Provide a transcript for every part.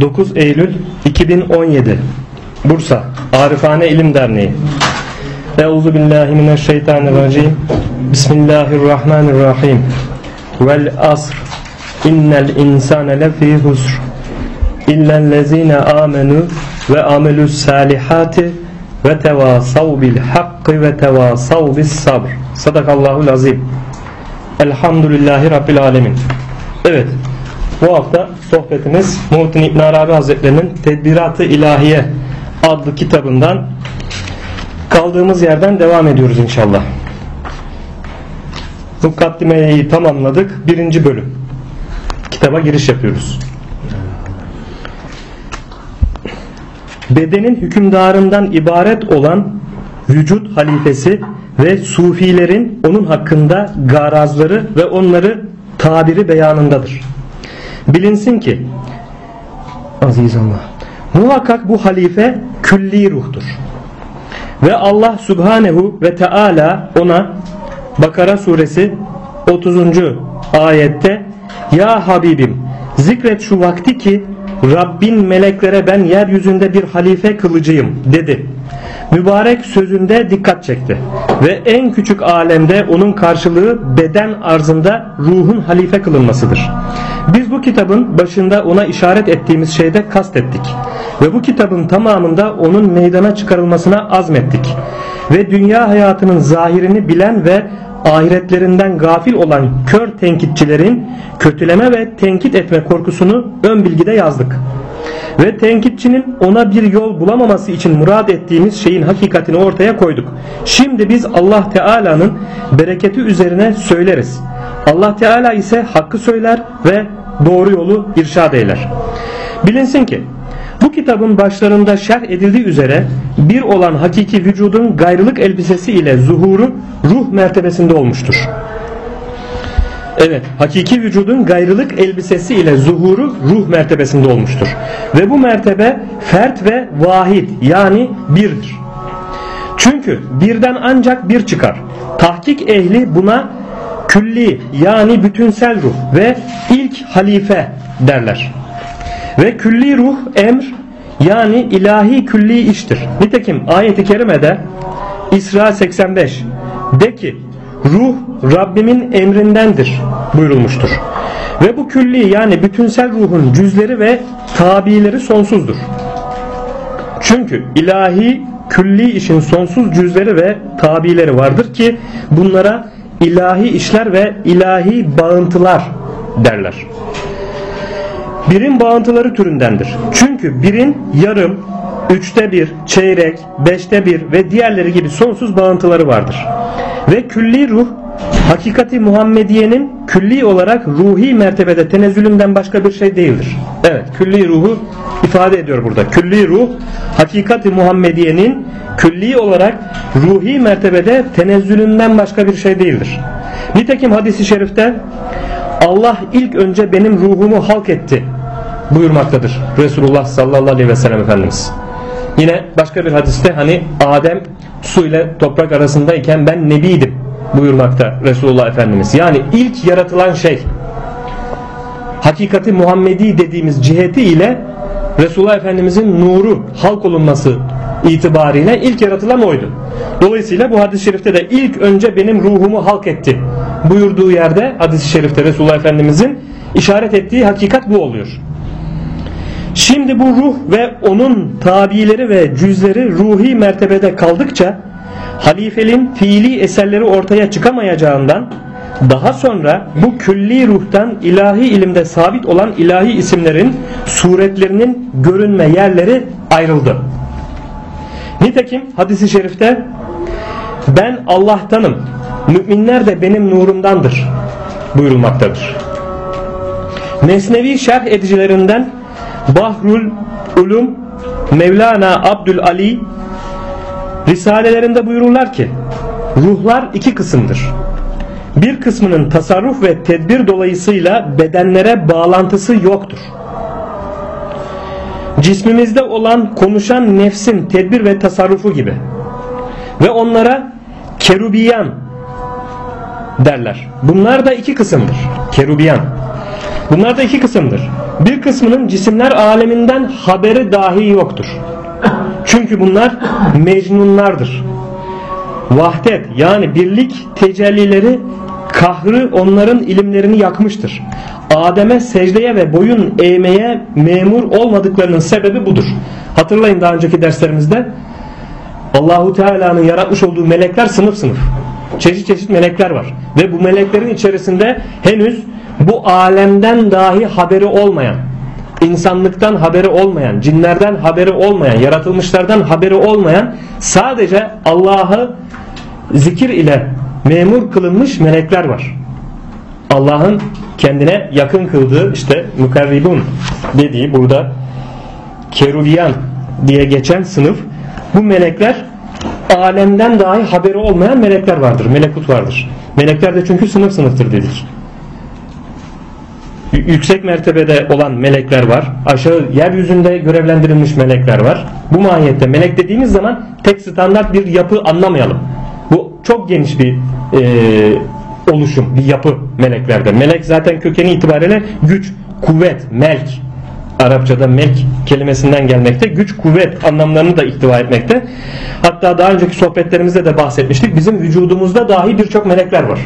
9 Eylül 2017 Bursa Arifane İlim Derneği. Euzu billahi mineşşeytanirracim. Bismillahirrahmanirrahim. Vel asr. İnnel insane lefî husr. İllellezine amenu ve amelus salihati ve tevasav bil hakkı ve tevasav bis sabr. Sadakallahul azim elhamdülillahi rabbil alemin. Evet bu hafta sohbetimiz Muhittin İbn Arabi Hazretlerinin Tedbirat-ı İlahiye adlı kitabından kaldığımız yerden devam ediyoruz inşallah. Mukaddimeyi tamamladık. Birinci bölüm. Kitaba giriş yapıyoruz. Bedenin hükümdarından ibaret olan vücut halifesi ve sufilerin onun hakkında garazları ve onları tabiri beyanındadır. Bilinsin ki aziz Allah muhakkak bu halife külli ruhtur. Ve Allah Subhanehu ve Teala ona Bakara suresi 30. ayette Ya Habibim zikret şu vakti ki Rabbin meleklere ben yeryüzünde bir halife kılıcıyım dedi. Mübarek sözünde dikkat çekti. Ve en küçük alemde onun karşılığı beden arzında ruhun halife kılınmasıdır. Biz bu kitabın başında ona işaret ettiğimiz şeyde kastettik. Ve bu kitabın tamamında onun meydana çıkarılmasına azmettik. Ve dünya hayatının zahirini bilen ve ahiretlerinden gafil olan kör tenkitçilerin kötüleme ve tenkit etme korkusunu ön bilgide yazdık. Ve tenkitçinin ona bir yol bulamaması için murad ettiğimiz şeyin hakikatini ortaya koyduk. Şimdi biz Allah Teala'nın bereketi üzerine söyleriz. Allah Teala ise hakkı söyler ve doğru yolu irşad eyler. Bilinsin ki bu kitabın başlarında şerh edildiği üzere bir olan hakiki vücudun gayrılık elbisesi ile zuhuru ruh mertebesinde olmuştur. Evet, hakiki vücudun gayrılık elbisesi ile zuhuru ruh mertebesinde olmuştur. Ve bu mertebe fert ve vahid yani birdir. Çünkü birden ancak bir çıkar. Tahkik ehli buna külli yani bütünsel ruh ve ilk halife derler. Ve külli ruh emr yani ilahi külli iştir. Nitekim ayeti kerimede İsra 85 de ki ruh Rabbimin emrindendir buyurulmuştur. Ve bu külli yani bütünsel ruhun cüzleri ve tabileri sonsuzdur. Çünkü ilahi külli işin sonsuz cüzleri ve tabileri vardır ki bunlara ilahi işler ve ilahi bağıntılar derler. Birin bağıntıları türündendir. Çünkü birin yarım, üçte bir, çeyrek, beşte bir ve diğerleri gibi sonsuz bağıntıları vardır. Ve külli ruh hakikati Muhammediye'nin külli olarak ruhi mertebede tenezzülünden başka bir şey değildir. Evet külli ruhu ifade ediyor burada. Külli ruh hakikati Muhammediye'nin külli olarak ruhi mertebede tenezzülünden başka bir şey değildir. Nitekim hadisi şerifte Allah ilk önce benim ruhumu halk etti buyurmaktadır Resulullah sallallahu aleyhi ve sellem Efendimiz. Yine başka bir hadiste hani Adem su ile toprak arasındayken ben nebiydim buyurmakta Resulullah Efendimiz. Yani ilk yaratılan şey hakikati Muhammedi dediğimiz ciheti ile Resulullah Efendimizin nuru halk olunması itibariyle ilk yaratılan oydu. Dolayısıyla bu hadis-i şerifte de ilk önce benim ruhumu halk etti buyurduğu yerde hadis-i şerifte Resulullah Efendimizin işaret ettiği hakikat bu oluyor. Şimdi bu ruh ve onun tabileri ve cüzleri ruhi mertebede kaldıkça halifenin fiili eserleri ortaya çıkamayacağından daha sonra bu külli ruhtan ilahi ilimde sabit olan ilahi isimlerin suretlerinin görünme yerleri ayrıldı. Nitekim hadisi şerifte ben Allah'tanım müminler de benim nurumdandır buyurulmaktadır. Mesnevi şerh edicilerinden Bahrul Ulum Mevlana Abdül Ali Risalelerinde buyururlar ki ruhlar iki kısımdır. Bir kısmının tasarruf ve tedbir dolayısıyla bedenlere bağlantısı yoktur. Cismimizde olan konuşan nefsin tedbir ve tasarrufu gibi. Ve onlara kerubiyan derler. Bunlar da iki kısımdır. Kerubiyan. Bunlar da iki kısımdır. Bir kısmının cisimler aleminden haberi dahi yoktur. Çünkü bunlar mecnunlardır. Vahdet yani birlik tecellileri kahrı onların ilimlerini yakmıştır. Adem'e secdeye ve boyun eğmeye memur olmadıklarının sebebi budur. Hatırlayın daha önceki derslerimizde Allahu Teala'nın yaratmış olduğu melekler sınıf sınıf. Çeşit çeşit melekler var. Ve bu meleklerin içerisinde henüz bu alemden dahi haberi olmayan, insanlıktan haberi olmayan, cinlerden haberi olmayan, yaratılmışlardan haberi olmayan sadece Allah'ı zikir ile memur kılınmış melekler var. Allah'ın kendine yakın kıldığı işte mukarribun dediği burada kerubiyan diye geçen sınıf bu melekler alemden dahi haberi olmayan melekler vardır. Melekut vardır. Melekler de çünkü sınıf sınıftır dedik. Yüksek mertebede olan melekler var. Aşağı yeryüzünde görevlendirilmiş melekler var. Bu mahiyette melek dediğimiz zaman tek standart bir yapı anlamayalım. Bu çok geniş bir e, oluşum, bir yapı meleklerde. Melek zaten kökeni itibariyle güç, kuvvet, melk. Arapçada melk kelimesinden gelmekte. Güç, kuvvet anlamlarını da ihtiva etmekte. Hatta daha önceki sohbetlerimizde de bahsetmiştik. Bizim vücudumuzda dahi birçok melekler var.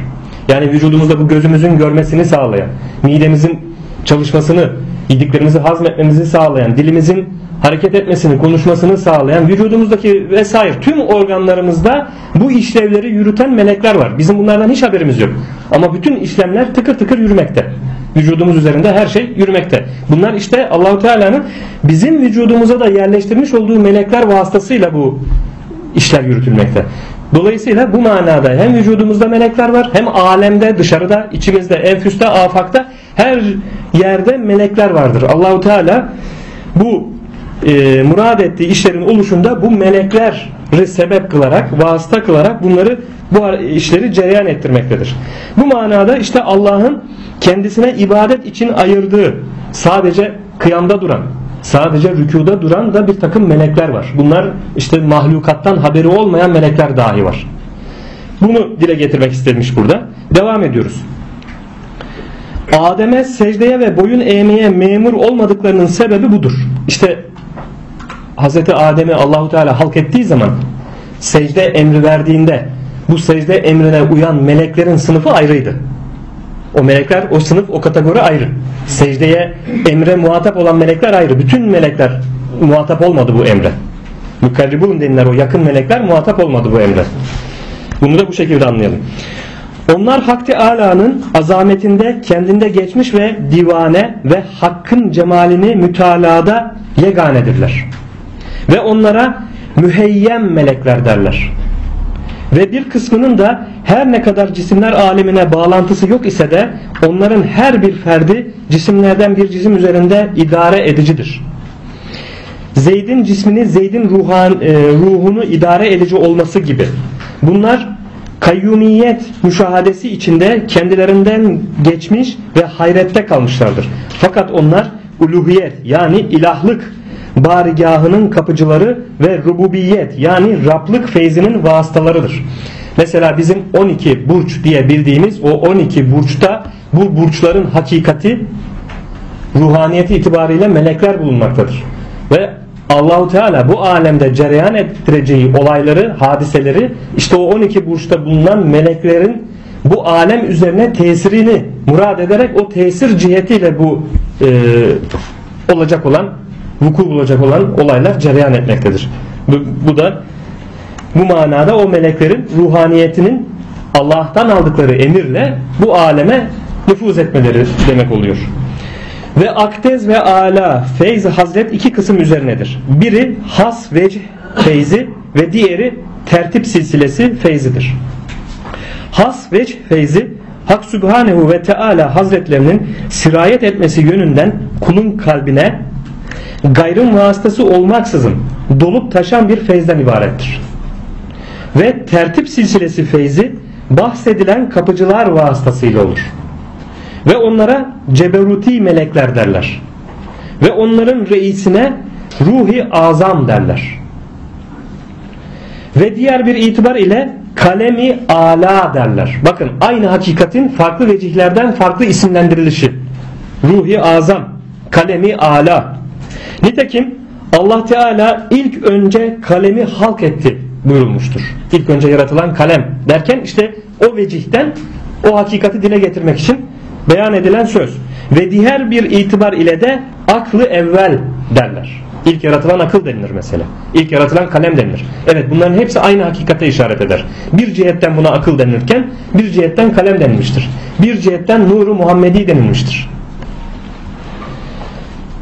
Yani vücudumuzda bu gözümüzün görmesini sağlayan, midemizin çalışmasını, yediklerimizi hazmetmemizi sağlayan, dilimizin hareket etmesini, konuşmasını sağlayan, vücudumuzdaki vesaire tüm organlarımızda bu işlevleri yürüten melekler var. Bizim bunlardan hiç haberimiz yok. Ama bütün işlemler tıkır tıkır yürümekte. Vücudumuz üzerinde her şey yürümekte. Bunlar işte Allahu Teala'nın bizim vücudumuza da yerleştirmiş olduğu melekler vasıtasıyla bu işler yürütülmekte. Dolayısıyla bu manada hem vücudumuzda melekler var hem alemde dışarıda içimizde enfüste afakta her yerde melekler vardır. Allahu Teala bu e, murad ettiği işlerin oluşunda bu melekleri sebep kılarak, vasıta kılarak bunları bu işleri cereyan ettirmektedir. Bu manada işte Allah'ın kendisine ibadet için ayırdığı sadece kıyamda duran, sadece rükuda duran da bir takım melekler var. Bunlar işte mahlukattan haberi olmayan melekler dahi var. Bunu dile getirmek istemiş burada. Devam ediyoruz. Adem'e secdeye ve boyun eğmeye memur olmadıklarının sebebi budur. İşte Hazreti Adem'i Allahu Teala halk ettiği zaman secde emri verdiğinde bu secde emrine uyan meleklerin sınıfı ayrıydı. O melekler, o sınıf, o kategori ayrı. Secdeye, emre muhatap olan melekler ayrı. Bütün melekler muhatap olmadı bu emre. Mükerribun denilen o yakın melekler muhatap olmadı bu emre. Bunu da bu şekilde anlayalım. Onlar Hak Teala'nın azametinde kendinde geçmiş ve divane ve hakkın cemalini mütalada yeganedirler. Ve onlara müheyyem melekler derler. Ve bir kısmının da her ne kadar cisimler alemine bağlantısı yok ise de onların her bir ferdi cisimlerden bir cisim üzerinde idare edicidir. Zeyd'in cismini Zeyd'in e, ruhunu idare edici olması gibi. Bunlar kayyumiyet müşahadesi içinde kendilerinden geçmiş ve hayrette kalmışlardır. Fakat onlar uluhiyet yani ilahlık barigahının kapıcıları ve rububiyet yani Rablık feyzinin vasıtalarıdır. Mesela bizim 12 burç diye bildiğimiz o 12 burçta bu burçların hakikati ruhaniyeti itibariyle melekler bulunmaktadır. Ve Allahu Teala bu alemde cereyan ettireceği olayları, hadiseleri işte o 12 burçta bulunan meleklerin bu alem üzerine tesirini murad ederek o tesir cihetiyle bu e, olacak olan vuku bulacak olan olaylar cereyan etmektedir. Bu, bu da bu manada o meleklerin ruhaniyetinin Allah'tan aldıkları emirle bu aleme nüfuz etmeleri demek oluyor. Ve akdez ve ala feyz hazret iki kısım üzerinedir. Biri has vecih feyzi ve diğeri tertip silsilesi feyzidir. Has vecih feyzi Hak Sübhanehu ve Teala Hazretlerinin sirayet etmesi yönünden kulun kalbine gayrın vasıtası olmaksızın dolup taşan bir feyzden ibarettir. Ve tertip silsilesi feyzi bahsedilen kapıcılar vasıtasıyla olur. Ve onlara ceberuti melekler derler. Ve onların reisine ruhi azam derler. Ve diğer bir itibar ile kalemi ala derler. Bakın aynı hakikatin farklı vecihlerden farklı isimlendirilişi. Ruhi azam kalemi ala. Nitekim Allah Teala ilk önce kalemi halk etti buyurulmuştur. İlk önce yaratılan kalem derken işte o vecihten o hakikati dile getirmek için beyan edilen söz. Ve diğer bir itibar ile de aklı evvel derler. İlk yaratılan akıl denilir mesela. İlk yaratılan kalem denilir. Evet bunların hepsi aynı hakikate işaret eder. Bir cihetten buna akıl denilirken bir cihetten kalem denilmiştir. Bir cihetten nuru Muhammedi denilmiştir.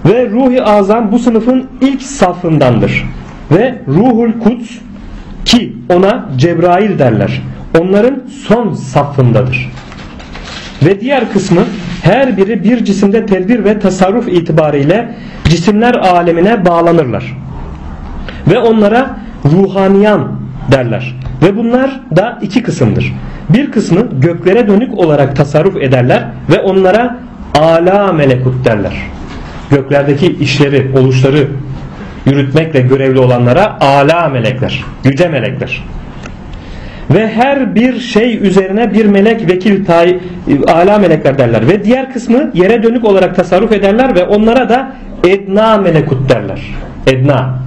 Ve ruhi azam bu sınıfın ilk safındandır. Ve ruhul kuds ki ona Cebrail derler. Onların son safındadır. Ve diğer kısmı her biri bir cisimde tedbir ve tasarruf itibariyle cisimler alemine bağlanırlar. Ve onlara ruhaniyan derler. Ve bunlar da iki kısımdır. Bir kısmı göklere dönük olarak tasarruf ederler ve onlara ala melekut derler. Göklerdeki işleri, oluşları yürütmekle görevli olanlara ala melekler, yüce melekler ve her bir şey üzerine bir melek vekil tay ala melekler derler ve diğer kısmı yere dönük olarak tasarruf ederler ve onlara da edna melekut derler. Edna.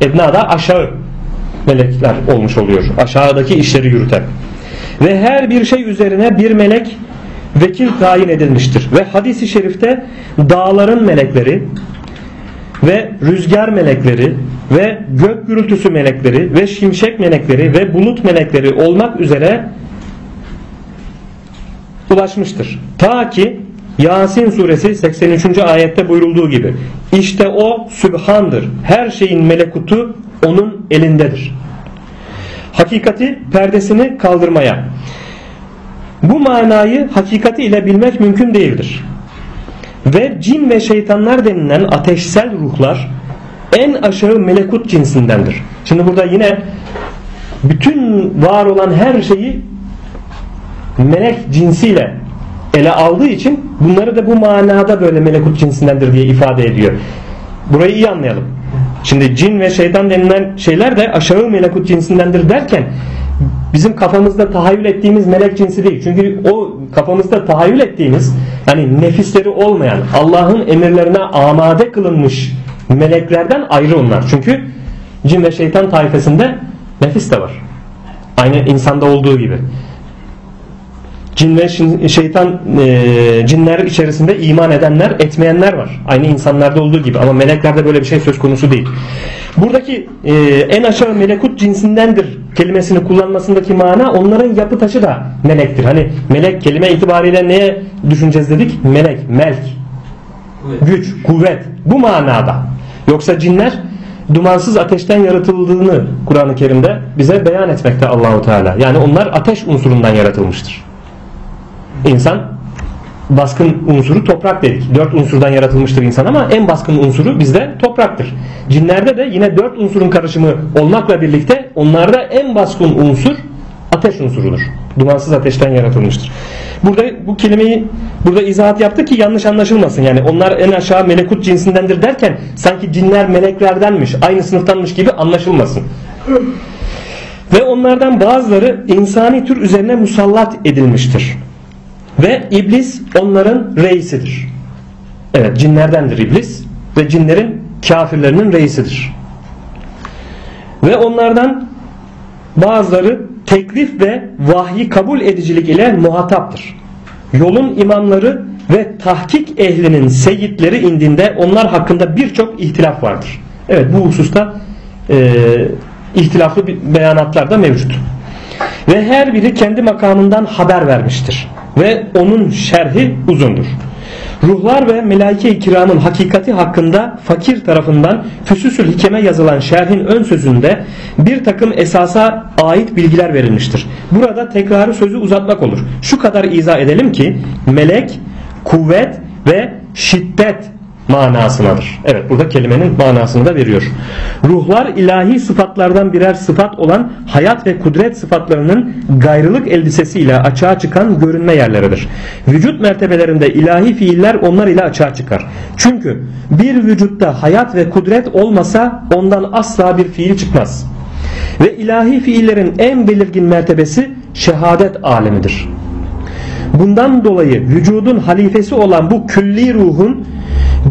Edna da aşağı melekler olmuş oluyor. Aşağıdaki işleri yürüten. Ve her bir şey üzerine bir melek vekil tayin edilmiştir. Ve hadisi şerifte dağların melekleri ve rüzgar melekleri ve gök gürültüsü melekleri ve şimşek melekleri ve bulut melekleri olmak üzere ulaşmıştır. Ta ki Yasin suresi 83. ayette buyurulduğu gibi işte o Sübhan'dır. Her şeyin melekutu onun elindedir. Hakikati perdesini kaldırmaya. Bu manayı hakikati ile bilmek mümkün değildir. Ve cin ve şeytanlar denilen ateşsel ruhlar en aşağı melekut cinsindendir. Şimdi burada yine bütün var olan her şeyi melek cinsiyle ele aldığı için bunları da bu manada böyle melekut cinsindendir diye ifade ediyor. Burayı iyi anlayalım. Şimdi cin ve şeytan denilen şeyler de aşağı melekut cinsindendir derken bizim kafamızda tahayyül ettiğimiz melek cinsi değil. Çünkü o kafamızda tahayyül ettiğimiz yani nefisleri olmayan Allah'ın emirlerine amade kılınmış meleklerden ayrı onlar. Çünkü cin ve şeytan tayfesinde nefis de var. Aynı insanda olduğu gibi. Cin ve şeytan e, cinler içerisinde iman edenler, etmeyenler var. Aynı insanlarda olduğu gibi ama meleklerde böyle bir şey söz konusu değil. Buradaki e, en aşağı melekut cinsindendir kelimesini kullanmasındaki mana onların yapı taşı da melektir. Hani melek kelime itibariyle neye düşüneceğiz dedik? Melek, melk, güç, kuvvet. Bu manada. Yoksa cinler dumansız ateşten yaratıldığını Kur'an-ı Kerim'de bize beyan etmekte Allahu Teala. Yani onlar ateş unsurundan yaratılmıştır. İnsan baskın unsuru toprak dedik. Dört unsurdan yaratılmıştır insan ama en baskın unsuru bizde topraktır. Cinlerde de yine dört unsurun karışımı olmakla birlikte onlarda en baskın unsur ateş unsurudur. Dumansız ateşten yaratılmıştır. Burada bu kelimeyi burada izahat yaptı ki yanlış anlaşılmasın. Yani onlar en aşağı melekut cinsindendir derken sanki cinler meleklerdenmiş, aynı sınıftanmış gibi anlaşılmasın. Ve onlardan bazıları insani tür üzerine musallat edilmiştir. Ve iblis onların reisidir. Evet cinlerdendir iblis ve cinlerin kafirlerinin reisidir. Ve onlardan bazıları teklif ve vahyi kabul edicilik ile muhataptır. Yolun imamları ve tahkik ehlinin seyitleri indinde onlar hakkında birçok ihtilaf vardır. Evet bu hususta e, ihtilaflı beyanatlar da mevcut. Ve her biri kendi makamından haber vermiştir. Ve onun şerhi uzundur. Ruhlar ve melaike-i kiramın hakikati hakkında fakir tarafından Füsusül Hikeme yazılan şerhin ön sözünde bir takım esasa ait bilgiler verilmiştir. Burada tekrarı sözü uzatmak olur. Şu kadar izah edelim ki melek, kuvvet ve şiddet manasınadır. Evet burada kelimenin manasını da veriyor. Ruhlar ilahi sıfatlardan birer sıfat olan hayat ve kudret sıfatlarının gayrılık elbisesiyle açığa çıkan görünme yerleridir. Vücut mertebelerinde ilahi fiiller onlar ile açığa çıkar. Çünkü bir vücutta hayat ve kudret olmasa ondan asla bir fiil çıkmaz. Ve ilahi fiillerin en belirgin mertebesi şehadet alemidir. Bundan dolayı vücudun halifesi olan bu külli ruhun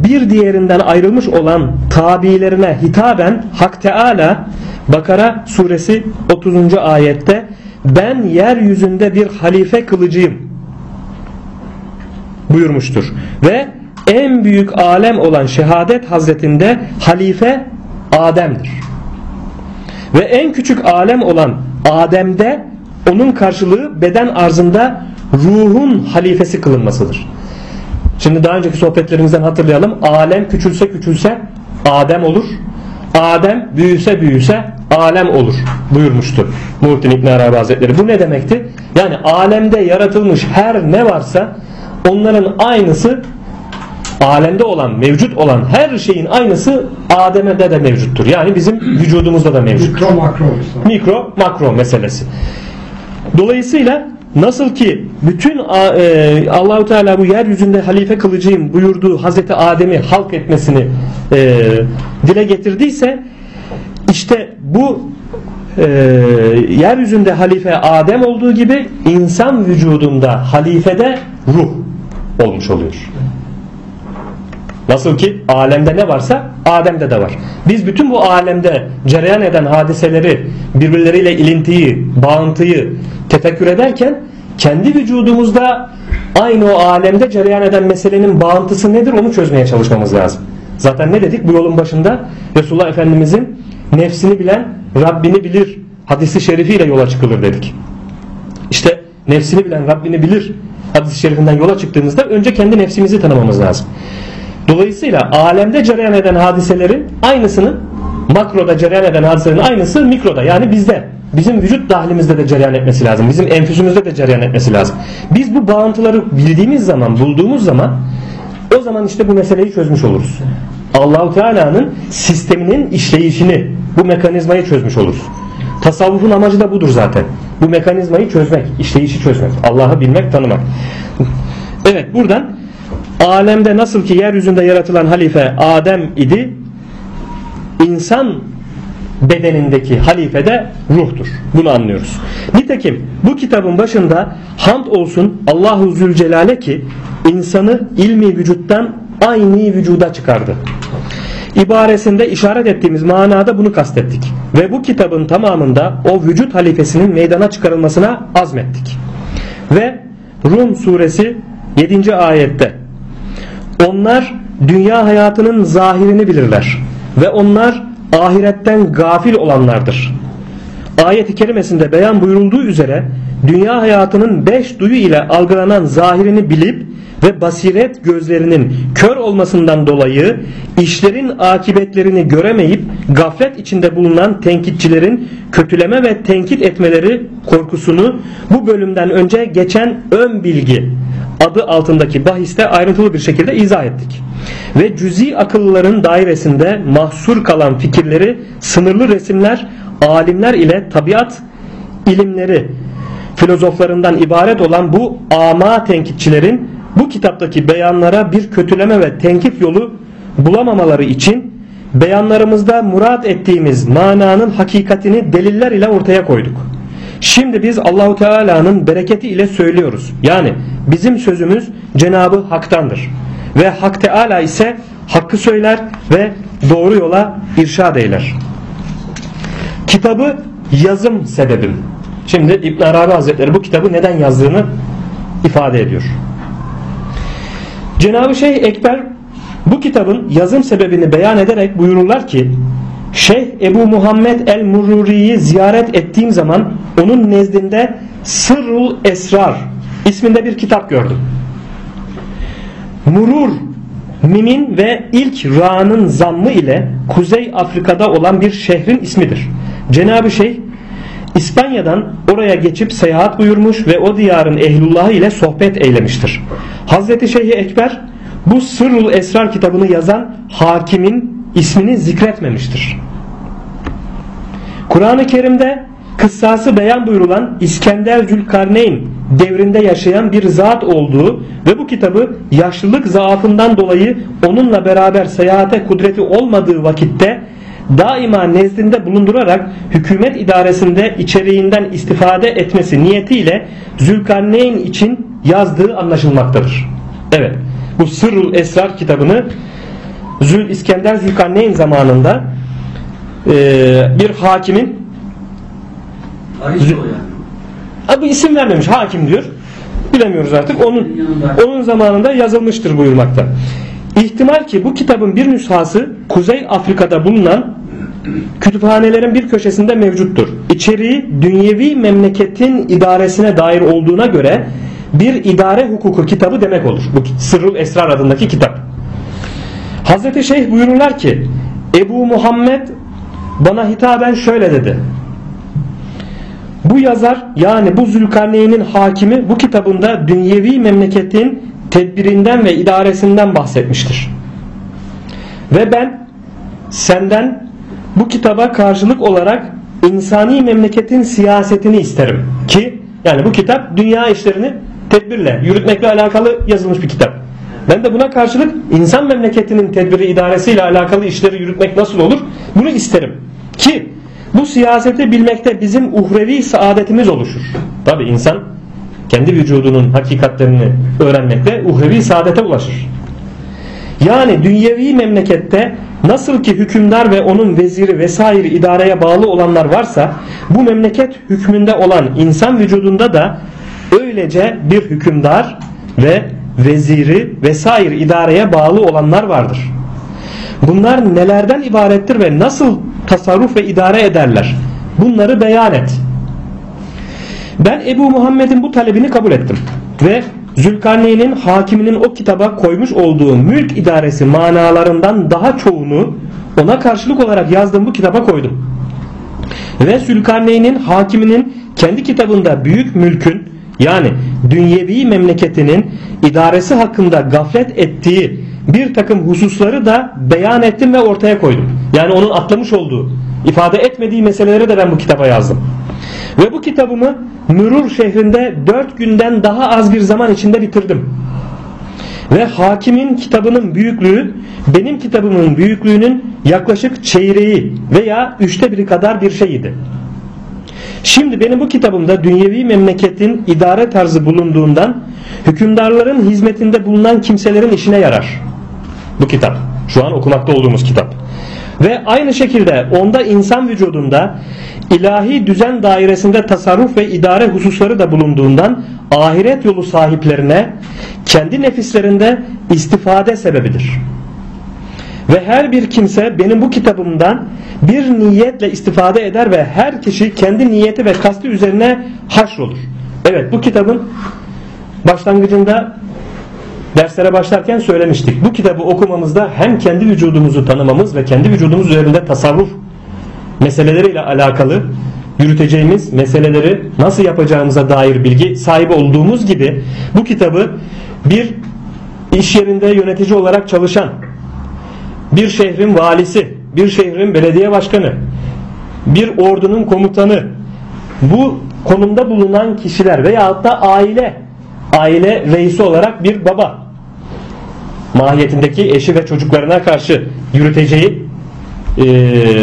bir diğerinden ayrılmış olan tabilerine hitaben Hak Teala Bakara suresi 30. ayette ben yeryüzünde bir halife kılıcıyım buyurmuştur. Ve en büyük alem olan şehadet hazretinde halife Adem'dir. Ve en küçük alem olan Adem'de onun karşılığı beden arzında ruhun halifesi kılınmasıdır. Şimdi daha önceki sohbetlerimizden hatırlayalım. Alem küçülse küçülse Adem olur. Adem büyüse büyüse alem olur buyurmuştu Muhittin İbn Arabi Hazretleri. Bu ne demekti? Yani alemde yaratılmış her ne varsa onların aynısı alemde olan, mevcut olan her şeyin aynısı Adem'de de mevcuttur. Yani bizim vücudumuzda da mevcut. Mikro makro. Mikro makro meselesi. Dolayısıyla nasıl ki bütün e, Allahu Teala bu yeryüzünde halife kılıcıyım buyurduğu Hazreti Adem'i halk etmesini e, dile getirdiyse işte bu e, yeryüzünde halife Adem olduğu gibi insan vücudunda halifede ruh olmuş oluyor. Nasıl ki alemde ne varsa Adem'de de var. Biz bütün bu alemde cereyan eden hadiseleri birbirleriyle ilintiyi, bağıntıyı tefekkür ederken kendi vücudumuzda aynı o alemde cereyan eden meselenin bağıntısı nedir onu çözmeye çalışmamız lazım. Zaten ne dedik bu yolun başında Resulullah Efendimizin nefsini bilen Rabbini bilir hadisi şerifiyle yola çıkılır dedik. İşte nefsini bilen Rabbini bilir hadisi şerifinden yola çıktığımızda önce kendi nefsimizi tanımamız lazım. Dolayısıyla alemde cereyan eden hadiselerin aynısını makroda cereyan eden hadiselerin aynısı mikroda yani bizde. Bizim vücut dahlimizde de cereyan etmesi lazım. Bizim enfüsümüzde de cereyan etmesi lazım. Biz bu bağıntıları bildiğimiz zaman, bulduğumuz zaman o zaman işte bu meseleyi çözmüş oluruz. Allahu Teala'nın sisteminin işleyişini, bu mekanizmayı çözmüş oluruz. Tasavvufun amacı da budur zaten. Bu mekanizmayı çözmek, işleyişi çözmek, Allah'ı bilmek, tanımak. Evet buradan alemde nasıl ki yeryüzünde yaratılan halife Adem idi insan bedenindeki halife de ruhtur. Bunu anlıyoruz. Nitekim bu kitabın başında hamd olsun Allahu Zülcelal'e ki insanı ilmi vücuttan aynı vücuda çıkardı. İbaresinde işaret ettiğimiz manada bunu kastettik. Ve bu kitabın tamamında o vücut halifesinin meydana çıkarılmasına azmettik. Ve Rum suresi 7. ayette onlar dünya hayatının zahirini bilirler ve onlar ahiretten gafil olanlardır. Ayet-i kerimesinde beyan buyurulduğu üzere dünya hayatının beş duyu ile algılanan zahirini bilip ve basiret gözlerinin kör olmasından dolayı işlerin akibetlerini göremeyip gaflet içinde bulunan tenkitçilerin kötüleme ve tenkit etmeleri korkusunu bu bölümden önce geçen ön bilgi adı altındaki bahiste ayrıntılı bir şekilde izah ettik. Ve cüzi akılların dairesinde mahsur kalan fikirleri sınırlı resimler, alimler ile tabiat ilimleri filozoflarından ibaret olan bu ama tenkitçilerin bu kitaptaki beyanlara bir kötüleme ve tenkit yolu bulamamaları için beyanlarımızda murat ettiğimiz mananın hakikatini deliller ile ortaya koyduk. Şimdi biz Allahu Teala'nın bereketi ile söylüyoruz. Yani bizim sözümüz Cenabı Hak'tandır. Ve Hak Teala ise hakkı söyler ve doğru yola irşad eyler. Kitabı yazım sebebim. Şimdi İbn Arabi Hazretleri bu kitabı neden yazdığını ifade ediyor. Cenab-ı Şeyh Ekber bu kitabın yazım sebebini beyan ederek buyururlar ki Şeyh Ebu Muhammed el-Mururi'yi ziyaret ettiğim zaman onun nezdinde Sırrul Esrar isminde bir kitap gördüm. Murur Mimin ve ilk Ra'nın zammı ile Kuzey Afrika'da olan bir şehrin ismidir. Cenab-ı Şeyh İspanya'dan oraya geçip seyahat buyurmuş ve o diyarın ehlullahı ile sohbet eylemiştir. Hazreti Şeyh Ekber bu Sırrul Esrar kitabını yazan hakimin ismini zikretmemiştir. Kur'an-ı Kerim'de kıssası beyan buyurulan İskender Zülkarneyn devrinde yaşayan bir zat olduğu ve bu kitabı yaşlılık zaafından dolayı onunla beraber seyahate kudreti olmadığı vakitte daima nezdinde bulundurarak hükümet idaresinde içeriğinden istifade etmesi niyetiyle Zülkarneyn için yazdığı anlaşılmaktadır. Evet bu Sırrul Esrar kitabını Zül İskender Zülkarneyn zamanında e, bir hakimin. Abi isim vermemiş hakim diyor. Bilemiyoruz artık. Onun onun zamanında yazılmıştır buyurmakta. İhtimal ki bu kitabın bir nüshası Kuzey Afrika'da bulunan kütüphanelerin bir köşesinde mevcuttur. İçeriği dünyevi memleketin idaresine dair olduğuna göre bir idare hukuku kitabı demek olur. Bu Sırrul Esrar adındaki kitap. Hazreti Şeyh buyururlar ki Ebu Muhammed bana hitaben şöyle dedi. Bu yazar yani bu Zülkarneyn'in hakimi bu kitabında dünyevi memleketin tedbirinden ve idaresinden bahsetmiştir. Ve ben senden bu kitaba karşılık olarak insani memleketin siyasetini isterim ki yani bu kitap dünya işlerini tedbirle yürütmekle alakalı yazılmış bir kitap. Ben de buna karşılık insan memleketinin tedbiri idaresiyle alakalı işleri yürütmek nasıl olur? Bunu isterim. Ki bu siyaseti bilmekte bizim uhrevi saadetimiz oluşur. Tabi insan kendi vücudunun hakikatlerini öğrenmekle uhrevi saadete ulaşır. Yani dünyevi memlekette nasıl ki hükümdar ve onun veziri vesaire idareye bağlı olanlar varsa bu memleket hükmünde olan insan vücudunda da öylece bir hükümdar ve veziri vesaire idareye bağlı olanlar vardır. Bunlar nelerden ibarettir ve nasıl tasarruf ve idare ederler? Bunları beyan et. Ben Ebu Muhammed'in bu talebini kabul ettim ve Zülkarneyn'in hakiminin o kitaba koymuş olduğu mülk idaresi manalarından daha çoğunu ona karşılık olarak yazdığım bu kitaba koydum. Ve Zülkarneyn'in hakiminin kendi kitabında büyük mülkün yani dünyevi memleketinin idaresi hakkında gaflet ettiği bir takım hususları da beyan ettim ve ortaya koydum. Yani onun atlamış olduğu, ifade etmediği meseleleri de ben bu kitaba yazdım. Ve bu kitabımı Mürur şehrinde dört günden daha az bir zaman içinde bitirdim. Ve hakimin kitabının büyüklüğü benim kitabımın büyüklüğünün yaklaşık çeyreği veya üçte biri kadar bir şeydi. Şimdi benim bu kitabımda dünyevi memleketin idare tarzı bulunduğundan hükümdarların hizmetinde bulunan kimselerin işine yarar. Bu kitap. Şu an okumakta olduğumuz kitap. Ve aynı şekilde onda insan vücudunda ilahi düzen dairesinde tasarruf ve idare hususları da bulunduğundan ahiret yolu sahiplerine kendi nefislerinde istifade sebebidir. Ve her bir kimse benim bu kitabımdan bir niyetle istifade eder ve her kişi kendi niyeti ve kastı üzerine haşrolur. Evet bu kitabın başlangıcında derslere başlarken söylemiştik. Bu kitabı okumamızda hem kendi vücudumuzu tanımamız ve kendi vücudumuz üzerinde tasarruf meseleleriyle alakalı yürüteceğimiz meseleleri nasıl yapacağımıza dair bilgi sahibi olduğumuz gibi bu kitabı bir iş yerinde yönetici olarak çalışan bir şehrin valisi, bir şehrin belediye başkanı, bir ordunun komutanı, bu konumda bulunan kişiler veya da aile, aile reisi olarak bir baba mahiyetindeki eşi ve çocuklarına karşı yürüteceği e,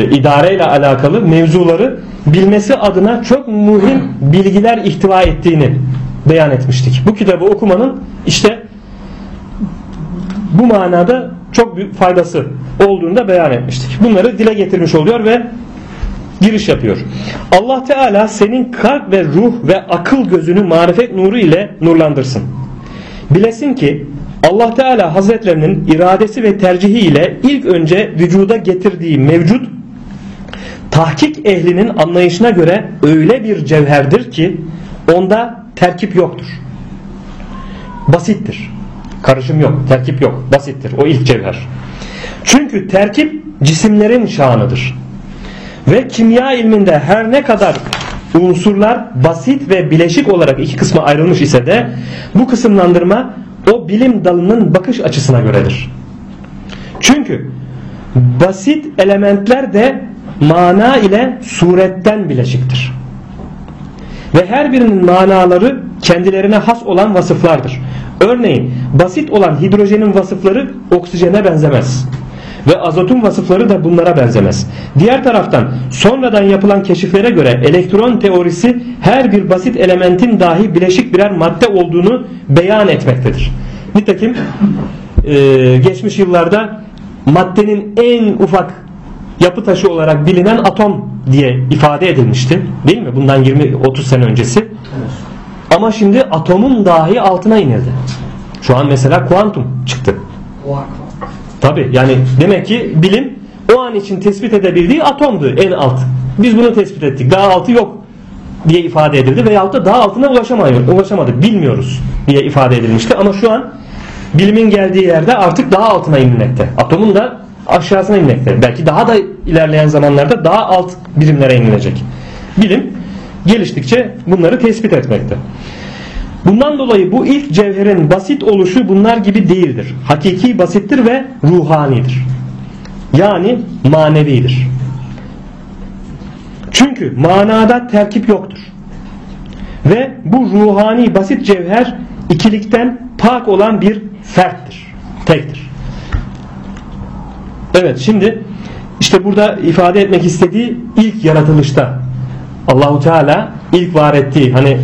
idare ile alakalı mevzuları bilmesi adına çok mühim bilgiler ihtiva ettiğini beyan etmiştik. Bu kitabı okumanın işte bu manada çok büyük faydası olduğunu da beyan etmiştik. Bunları dile getirmiş oluyor ve giriş yapıyor. Allah Teala senin kalp ve ruh ve akıl gözünü marifet nuru ile nurlandırsın. Bilesin ki Allah Teala Hazretlerinin iradesi ve tercihi ile ilk önce vücuda getirdiği mevcut tahkik ehlinin anlayışına göre öyle bir cevherdir ki onda terkip yoktur. Basittir. Karışım yok, terkip yok, basittir. O ilk cevher. Çünkü terkip cisimlerin şanıdır. Ve kimya ilminde her ne kadar unsurlar basit ve bileşik olarak iki kısma ayrılmış ise de bu kısımlandırma o bilim dalının bakış açısına göredir. Çünkü basit elementler de mana ile suretten bileşiktir. Ve her birinin manaları kendilerine has olan vasıflardır. Örneğin basit olan hidrojenin vasıfları oksijene benzemez. Ve azotun vasıfları da bunlara benzemez. Diğer taraftan sonradan yapılan keşiflere göre elektron teorisi her bir basit elementin dahi bileşik birer madde olduğunu beyan etmektedir. Nitekim e, geçmiş yıllarda maddenin en ufak yapı taşı olarak bilinen atom diye ifade edilmişti. Değil mi? Bundan 20-30 sene öncesi. Ama şimdi atomun dahi altına inildi. Şu an mesela kuantum çıktı. Tabi yani demek ki bilim o an için tespit edebildiği atomdu en alt. Biz bunu tespit ettik. Daha altı yok diye ifade edildi veyahut da daha altına ulaşamadık, ulaşamadık bilmiyoruz diye ifade edilmişti. Ama şu an bilimin geldiği yerde artık daha altına inmekte. Atomun da aşağısına inmekte. Belki daha da ilerleyen zamanlarda daha alt birimlere inilecek. Bilim geliştikçe bunları tespit etmekte. Bundan dolayı bu ilk cevherin basit oluşu bunlar gibi değildir. Hakiki basittir ve ruhanidir. Yani manevidir. Çünkü manada terkip yoktur. Ve bu ruhani basit cevher ikilikten pak olan bir ferttir. Tektir. Evet şimdi işte burada ifade etmek istediği ilk yaratılışta Allahu Teala ilk var ettiği hani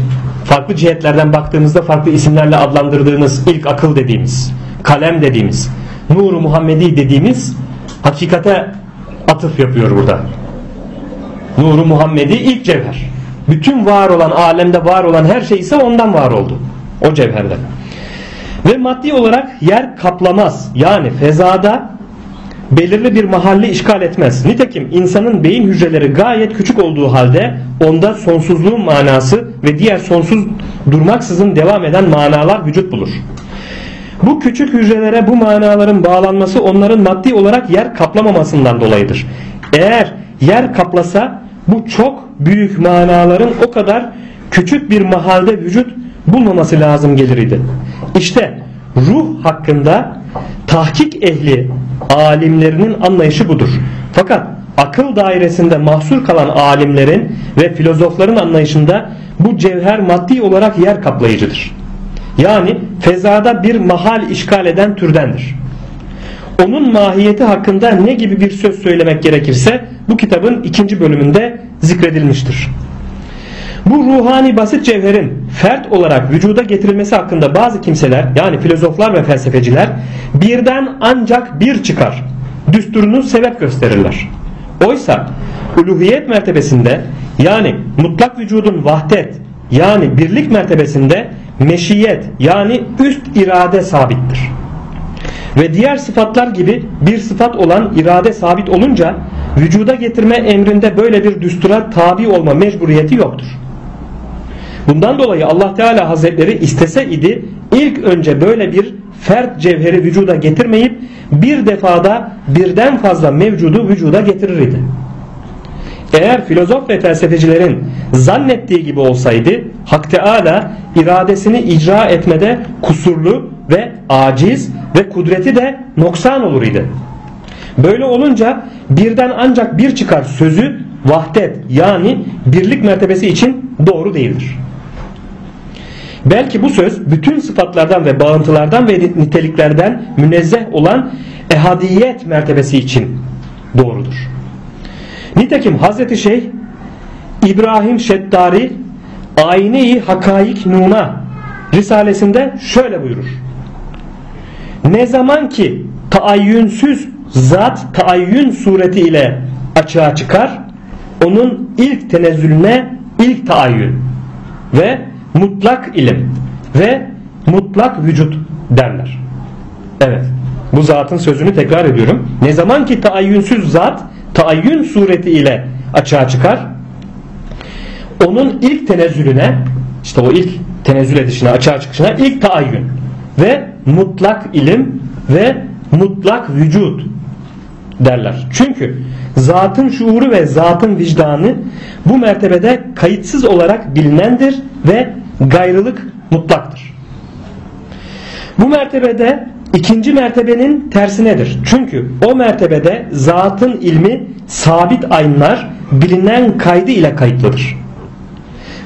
farklı cihetlerden baktığımızda farklı isimlerle adlandırdığımız ilk akıl dediğimiz, kalem dediğimiz, nuru Muhammedi dediğimiz hakikate atıf yapıyor burada. Nuru Muhammedi ilk cevher. Bütün var olan alemde var olan her şey ise ondan var oldu. O cevherden. Ve maddi olarak yer kaplamaz. Yani fezada belirli bir mahalli işgal etmez. Nitekim insanın beyin hücreleri gayet küçük olduğu halde onda sonsuzluğun manası ve diğer sonsuz durmaksızın devam eden manalar vücut bulur. Bu küçük hücrelere bu manaların bağlanması onların maddi olarak yer kaplamamasından dolayıdır. Eğer yer kaplasa bu çok büyük manaların o kadar küçük bir mahalde vücut bulmaması lazım gelir idi. İşte ruh hakkında tahkik ehli alimlerinin anlayışı budur. Fakat akıl dairesinde mahsur kalan alimlerin ve filozofların anlayışında bu cevher maddi olarak yer kaplayıcıdır. Yani fezada bir mahal işgal eden türdendir. Onun mahiyeti hakkında ne gibi bir söz söylemek gerekirse bu kitabın ikinci bölümünde zikredilmiştir. Bu ruhani basit cevherin fert olarak vücuda getirilmesi hakkında bazı kimseler yani filozoflar ve felsefeciler birden ancak bir çıkar düsturunu sebep gösterirler. Oysa uluhiyet mertebesinde yani mutlak vücudun vahdet yani birlik mertebesinde meşiyet yani üst irade sabittir. Ve diğer sıfatlar gibi bir sıfat olan irade sabit olunca vücuda getirme emrinde böyle bir düstura tabi olma mecburiyeti yoktur. Bundan dolayı Allah Teala Hazretleri istese idi ilk önce böyle bir fert cevheri vücuda getirmeyip bir defada birden fazla mevcudu vücuda getirir idi. Eğer filozof ve felsefecilerin zannettiği gibi olsaydı Hak Teala iradesini icra etmede kusurlu ve aciz ve kudreti de noksan olur idi. Böyle olunca birden ancak bir çıkar sözü vahdet yani birlik mertebesi için doğru değildir. Belki bu söz bütün sıfatlardan ve bağıntılardan ve niteliklerden münezzeh olan ehadiyet mertebesi için doğrudur. Nitekim Hazreti Şeyh İbrahim Şeddari Ayne-i Hakaik Nuna Risalesinde şöyle buyurur. Ne zaman ki taayyünsüz zat taayyün sureti ile açığa çıkar onun ilk tenezzülüne ilk taayyün ve mutlak ilim ve mutlak vücut derler. Evet. Bu zatın sözünü tekrar ediyorum. Ne zaman ki taayyünsüz zat taayyün sureti ile açığa çıkar onun ilk tenezzülüne işte o ilk tenezzül edişine açığa çıkışına ilk taayyün ve mutlak ilim ve mutlak vücut derler. Çünkü zatın şuuru ve zatın vicdanı bu mertebede kayıtsız olarak bilinendir ve gayrılık mutlaktır. Bu mertebede ikinci mertebenin tersinedir. Çünkü o mertebede zatın ilmi sabit aynlar bilinen kaydı ile kayıtlıdır.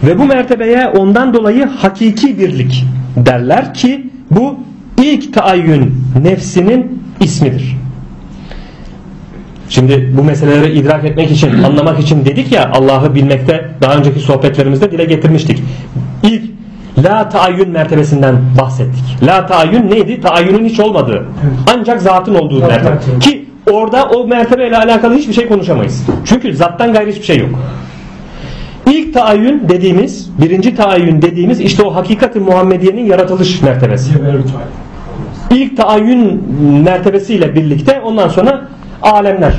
Ve bu mertebeye ondan dolayı hakiki birlik derler ki bu ilk taayyün nefsinin ismidir. Şimdi bu meseleleri idrak etmek için, anlamak için dedik ya Allah'ı bilmekte daha önceki sohbetlerimizde dile getirmiştik. İlk la taayyün mertebesinden bahsettik. La taayyün neydi? Taayyünün hiç olmadığı. Ancak zatın olduğu mertebe. Ki orada o mertebeyle alakalı hiçbir şey konuşamayız. Çünkü zattan gayrı hiçbir şey yok. İlk taayyün dediğimiz, birinci taayyün dediğimiz işte o hakikati Muhammediye'nin yaratılış mertebesi. İlk taayyün mertebesiyle birlikte ondan sonra alemler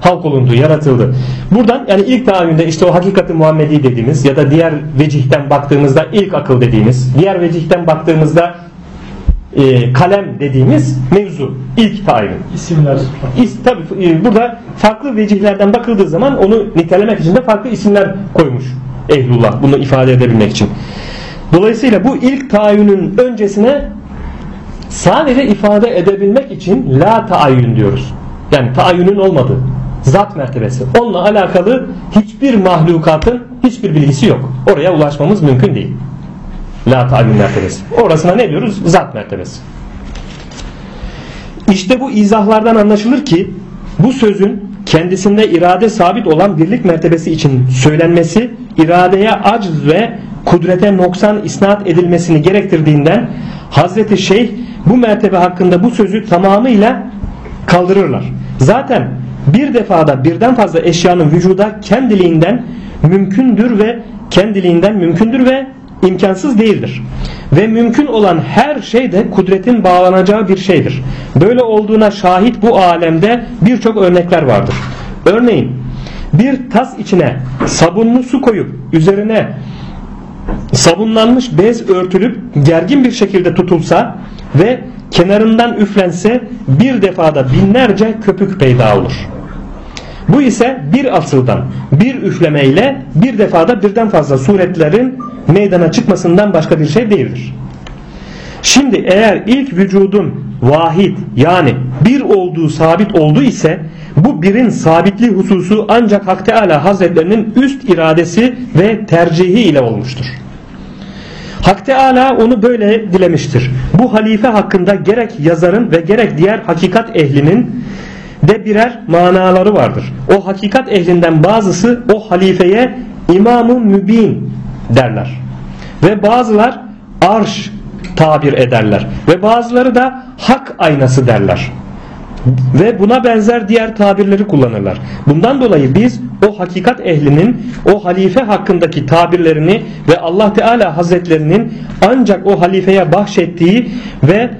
halk olundu, yaratıldı. Buradan yani ilk taayyünde işte o hakikati Muhammedi dediğimiz ya da diğer vecihten baktığımızda ilk akıl dediğimiz, diğer vecihten baktığımızda e, kalem dediğimiz mevzu ilk tayin. İsimler. İs, tabi e, burada farklı vecihlerden bakıldığı zaman onu nitelemek için de farklı isimler koymuş Ehlullah bunu ifade edebilmek için. Dolayısıyla bu ilk tayinin öncesine sadece ifade edebilmek için la taayyün diyoruz. Yani taayyünün olmadığı zat mertebesi. Onunla alakalı hiçbir mahlukatın hiçbir bilgisi yok. Oraya ulaşmamız mümkün değil. La taayyün mertebesi. Orasına ne diyoruz? Zat mertebesi. İşte bu izahlardan anlaşılır ki bu sözün kendisinde irade sabit olan birlik mertebesi için söylenmesi iradeye acz ve kudrete noksan isnat edilmesini gerektirdiğinden Hazreti Şeyh bu mertebe hakkında bu sözü tamamıyla kaldırırlar. Zaten bir defada birden fazla eşyanın vücuda kendiliğinden mümkündür ve kendiliğinden mümkündür ve imkansız değildir. Ve mümkün olan her şey de kudretin bağlanacağı bir şeydir. Böyle olduğuna şahit bu alemde birçok örnekler vardır. Örneğin bir tas içine sabunlu su koyup üzerine sabunlanmış bez örtülüp gergin bir şekilde tutulsa ve kenarından üflense bir defada binlerce köpük peyda olur. Bu ise bir asıldan bir üflemeyle bir defada birden fazla suretlerin meydana çıkmasından başka bir şey değildir. Şimdi eğer ilk vücudun vahid yani bir olduğu sabit oldu ise bu birin sabitliği hususu ancak Hak Teala Hazretlerinin üst iradesi ve tercihi ile olmuştur. Hak Teala onu böyle dilemiştir. Bu halife hakkında gerek yazarın ve gerek diğer hakikat ehlinin de birer manaları vardır. O hakikat ehlinden bazısı o halifeye imam Mübin derler. Ve bazılar arş tabir ederler. Ve bazıları da hak aynası derler. Ve buna benzer diğer tabirleri kullanırlar. Bundan dolayı biz o hakikat ehlinin o halife hakkındaki tabirlerini ve Allah Teala Hazretlerinin ancak o halifeye bahşettiği ve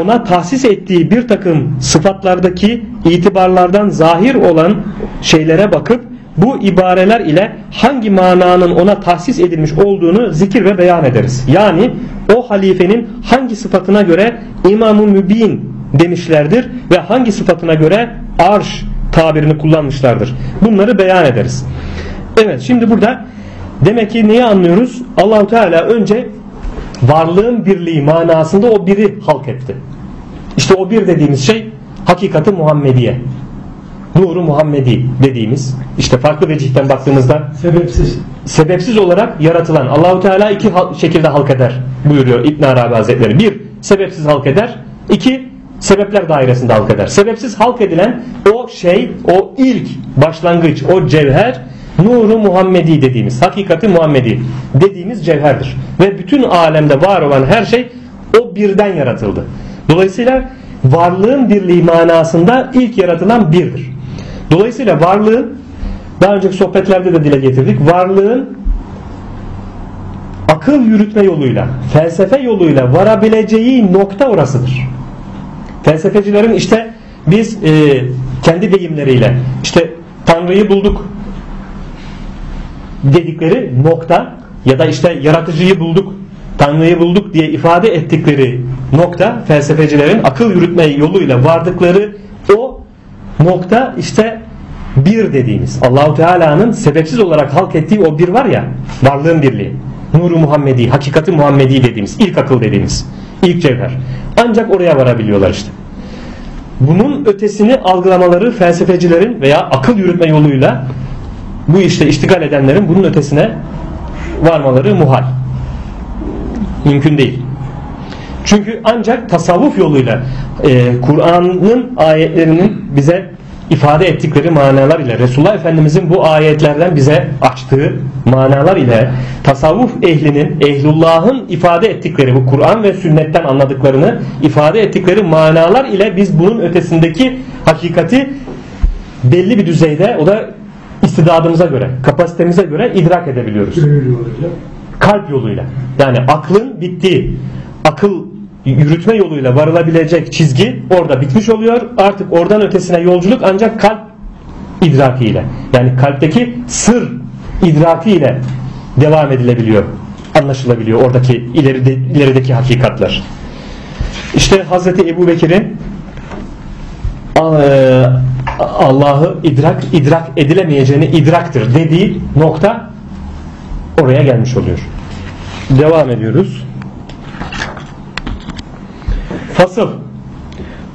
ona tahsis ettiği bir takım sıfatlardaki itibarlardan zahir olan şeylere bakıp bu ibareler ile hangi mananın ona tahsis edilmiş olduğunu zikir ve beyan ederiz. Yani o halifenin hangi sıfatına göre İmam-ı Mübin demişlerdir ve hangi sıfatına göre arş tabirini kullanmışlardır. Bunları beyan ederiz. Evet şimdi burada demek ki neyi anlıyoruz? Allahu Teala önce varlığın birliği manasında o biri halk etti. İşte o bir dediğimiz şey hakikati Muhammediye. Nuru Muhammedi dediğimiz işte farklı vecihten baktığımızda Sebepsiz. sebepsiz olarak yaratılan Allahu Teala iki şekilde halk eder buyuruyor İbn Arabi Hazretleri. Bir sebepsiz halk eder. iki sebepler dairesinde halk eder. Sebepsiz halk edilen o şey, o ilk başlangıç, o cevher nuru Muhammedi dediğimiz, hakikati Muhammedi dediğimiz cevherdir. Ve bütün alemde var olan her şey o birden yaratıldı. Dolayısıyla varlığın birliği manasında ilk yaratılan birdir. Dolayısıyla varlığın daha önceki sohbetlerde de dile getirdik. Varlığın akıl yürütme yoluyla, felsefe yoluyla varabileceği nokta orasıdır. Felsefecilerin işte biz e, kendi deyimleriyle işte Tanrı'yı bulduk dedikleri nokta ya da işte yaratıcıyı bulduk, Tanrı'yı bulduk diye ifade ettikleri nokta felsefecilerin akıl yürütme yoluyla vardıkları o nokta işte bir dediğimiz Allahu Teala'nın sebepsiz olarak halk ettiği o bir var ya varlığın birliği. Nuru Muhammedi, hakikati Muhammedi dediğimiz, ilk akıl dediğimiz, ilk cevher. Ancak oraya varabiliyorlar işte. Bunun ötesini algılamaları felsefecilerin veya akıl yürütme yoluyla bu işte iştigal edenlerin bunun ötesine varmaları muhal. Mümkün değil. Çünkü ancak tasavvuf yoluyla e, Kur'an'ın ayetlerinin bize ifade ettikleri manalar ile Resulullah Efendimizin bu ayetlerden bize açtığı manalar ile tasavvuf ehlinin, ehlullahın ifade ettikleri bu Kur'an ve sünnetten anladıklarını ifade ettikleri manalar ile biz bunun ötesindeki hakikati belli bir düzeyde o da istidadımıza göre, kapasitemize göre idrak edebiliyoruz. Kalp yoluyla. Yani aklın bittiği, akıl yürütme yoluyla varılabilecek çizgi orada bitmiş oluyor. Artık oradan ötesine yolculuk ancak kalp idrakiyle. Yani kalpteki sır idrakiyle devam edilebiliyor. Anlaşılabiliyor oradaki ileride, ilerideki hakikatler. İşte Hazreti Ebu Bekir'in e, Allah'ı idrak idrak edilemeyeceğini idraktır dediği nokta oraya gelmiş oluyor. Devam ediyoruz. Fasıl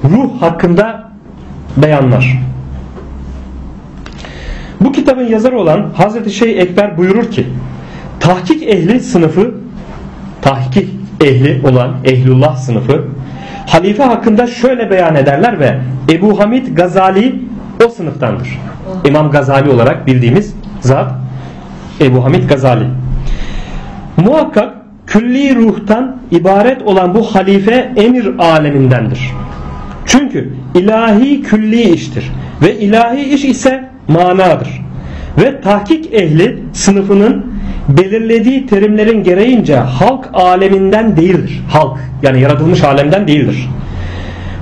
Ruh hakkında beyanlar. Bu kitabın yazarı olan Hazreti Şeyh Ekber buyurur ki tahkik ehli sınıfı tahkik ehli olan ehlullah sınıfı halife hakkında şöyle beyan ederler ve Ebu Hamid Gazali o sınıftandır. İmam Gazali olarak bildiğimiz zat Ebu Hamid Gazali. Muhakkak külli ruhtan ibaret olan bu halife emir alemindendir. Çünkü ilahi külli iştir ve ilahi iş ise manadır. Ve tahkik ehli sınıfının belirlediği terimlerin gereğince halk aleminden değildir. Halk yani yaratılmış alemden değildir.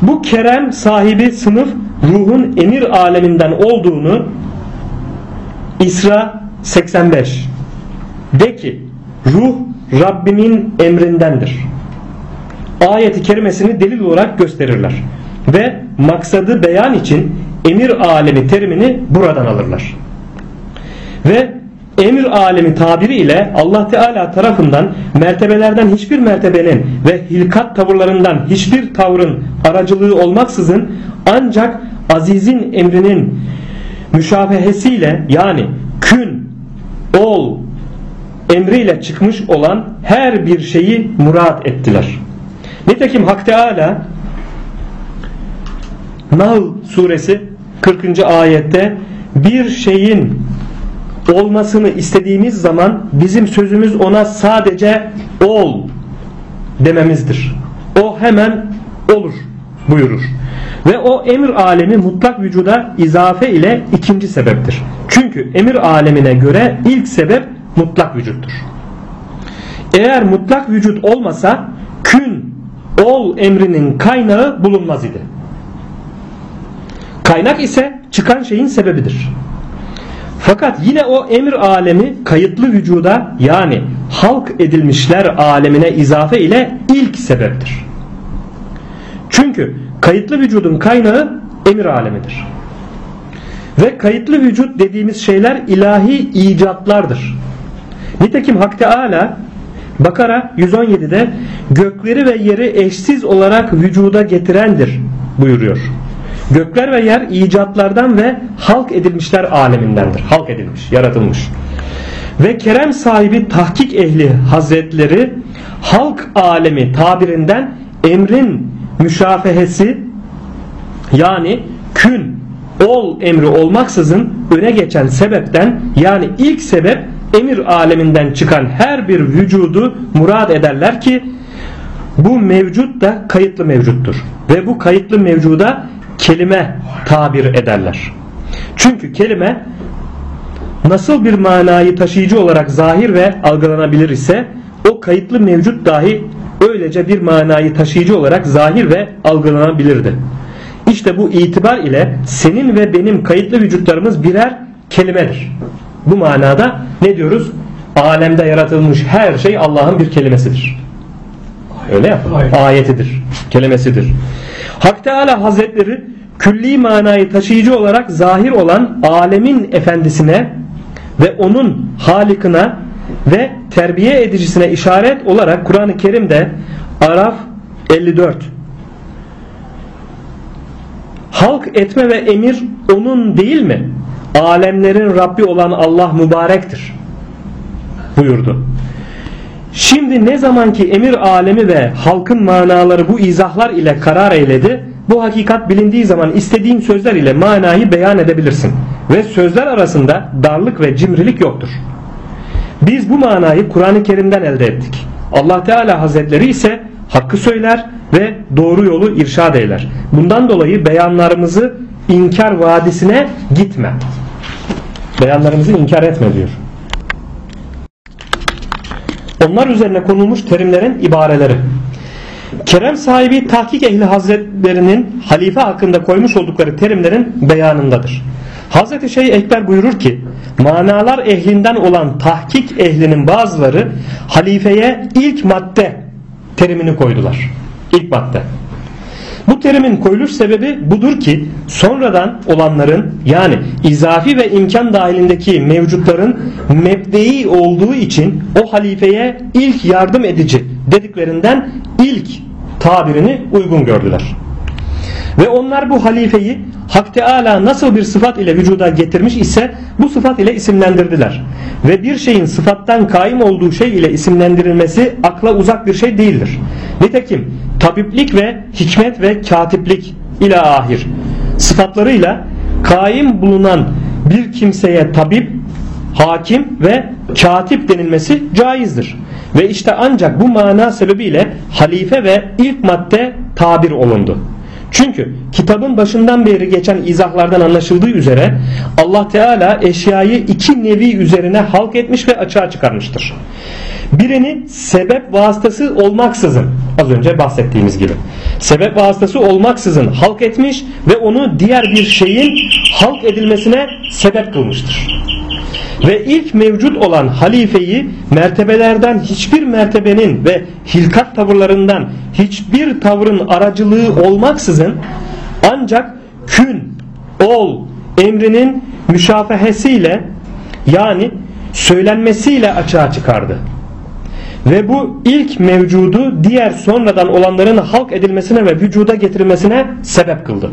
Bu kerem sahibi sınıf ruhun emir aleminden olduğunu İsra 85 de ki ruh Rabbimin emrindendir. Ayeti kerimesini delil olarak gösterirler. Ve maksadı beyan için emir alemi terimini buradan alırlar. Ve emir alemi tabiri ile Allah Teala tarafından mertebelerden hiçbir mertebenin ve hilkat tavırlarından hiçbir tavrın aracılığı olmaksızın ancak azizin emrinin müşafehesiyle yani kün, ol emriyle çıkmış olan her bir şeyi murat ettiler. Nitekim Hak Teala Nahl suresi 40. ayette bir şeyin olmasını istediğimiz zaman bizim sözümüz ona sadece ol dememizdir. O hemen olur buyurur. Ve o emir alemi mutlak vücuda izafe ile ikinci sebeptir. Çünkü emir alemine göre ilk sebep mutlak vücuttur. Eğer mutlak vücut olmasa kün ol emrinin kaynağı bulunmaz idi. Kaynak ise çıkan şeyin sebebidir. Fakat yine o emir alemi kayıtlı vücuda yani halk edilmişler alemine izafe ile ilk sebeptir. Çünkü kayıtlı vücudun kaynağı emir alemidir. Ve kayıtlı vücut dediğimiz şeyler ilahi icatlardır. Nitekim Hak Teala Bakara 117'de gökleri ve yeri eşsiz olarak vücuda getirendir buyuruyor. Gökler ve yer icatlardan ve halk edilmişler alemindendir. Halk edilmiş, yaratılmış. Ve kerem sahibi tahkik ehli hazretleri halk alemi tabirinden emrin müşafehesi yani kün ol emri olmaksızın öne geçen sebepten yani ilk sebep emir aleminden çıkan her bir vücudu murad ederler ki bu mevcut da kayıtlı mevcuttur. Ve bu kayıtlı mevcuda kelime tabir ederler. Çünkü kelime nasıl bir manayı taşıyıcı olarak zahir ve algılanabilir ise o kayıtlı mevcut dahi öylece bir manayı taşıyıcı olarak zahir ve algılanabilirdi. İşte bu itibar ile senin ve benim kayıtlı vücutlarımız birer kelimedir. Bu manada ne diyoruz? Alemde yaratılmış her şey Allah'ın bir kelimesidir. Öyle ya. Ayetidir. Kelimesidir. Hak Teala Hazretleri külli manayı taşıyıcı olarak zahir olan alemin efendisine ve onun halikına ve terbiye edicisine işaret olarak Kur'an-ı Kerim'de Araf 54 Halk etme ve emir onun değil mi? Alemlerin Rabbi olan Allah mübarektir buyurdu. Şimdi ne zamanki emir alemi ve halkın manaları bu izahlar ile karar eyledi, bu hakikat bilindiği zaman istediğin sözler ile manayı beyan edebilirsin. Ve sözler arasında darlık ve cimrilik yoktur. Biz bu manayı Kur'an-ı Kerim'den elde ettik. Allah Teala Hazretleri ise hakkı söyler ve doğru yolu irşad eyler. Bundan dolayı beyanlarımızı inkar vadisine gitme. Beyanlarımızı inkar etme diyor. Onlar üzerine konulmuş terimlerin ibareleri. Kerem sahibi tahkik ehli hazretlerinin halife hakkında koymuş oldukları terimlerin beyanındadır. Hazreti Şeyh Ekber buyurur ki manalar ehlinden olan tahkik ehlinin bazıları halifeye ilk madde terimini koydular. İlk madde. Bu terimin koyuluş sebebi budur ki sonradan olanların yani izafi ve imkan dahilindeki mevcutların mebdei olduğu için o halifeye ilk yardım edici dediklerinden ilk tabirini uygun gördüler. Ve onlar bu halifeyi Hak Teala nasıl bir sıfat ile vücuda getirmiş ise bu sıfat ile isimlendirdiler. Ve bir şeyin sıfattan kaim olduğu şey ile isimlendirilmesi akla uzak bir şey değildir. Nitekim tabiplik ve hikmet ve katiplik ile ahir sıfatlarıyla kaim bulunan bir kimseye tabip, hakim ve katip denilmesi caizdir. Ve işte ancak bu mana sebebiyle halife ve ilk madde tabir olundu. Çünkü kitabın başından beri geçen izahlardan anlaşıldığı üzere Allah Teala eşyayı iki nevi üzerine halk etmiş ve açığa çıkarmıştır. Birini sebep vasıtası olmaksızın az önce bahsettiğimiz gibi sebep vasıtası olmaksızın halk etmiş ve onu diğer bir şeyin halk edilmesine sebep kılmıştır. Ve ilk mevcut olan halifeyi mertebelerden hiçbir mertebenin ve hilkat tavırlarından hiçbir tavrın aracılığı olmaksızın ancak kün, ol emrinin müşafehesiyle yani söylenmesiyle açığa çıkardı. Ve bu ilk mevcudu diğer sonradan olanların halk edilmesine ve vücuda getirilmesine sebep kıldı.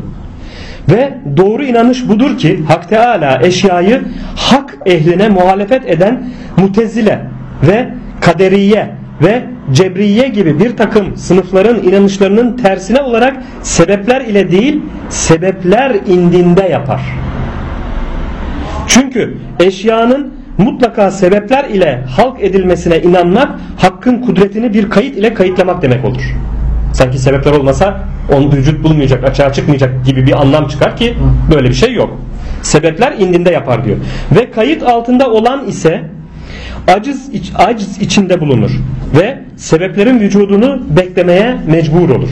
Ve doğru inanış budur ki Hak Teala eşyayı hak ehline muhalefet eden mutezile ve kaderiye ve cebriye gibi bir takım sınıfların inanışlarının tersine olarak sebepler ile değil sebepler indinde yapar. Çünkü eşyanın mutlaka sebepler ile halk edilmesine inanmak hakkın kudretini bir kayıt ile kayıtlamak demek olur. Sanki sebepler olmasa on vücut bulmayacak, açığa çıkmayacak gibi bir anlam çıkar ki böyle bir şey yok. Sebepler indinde yapar diyor. Ve kayıt altında olan ise aciz, iç, aciz içinde bulunur ve sebeplerin vücudunu beklemeye mecbur olur.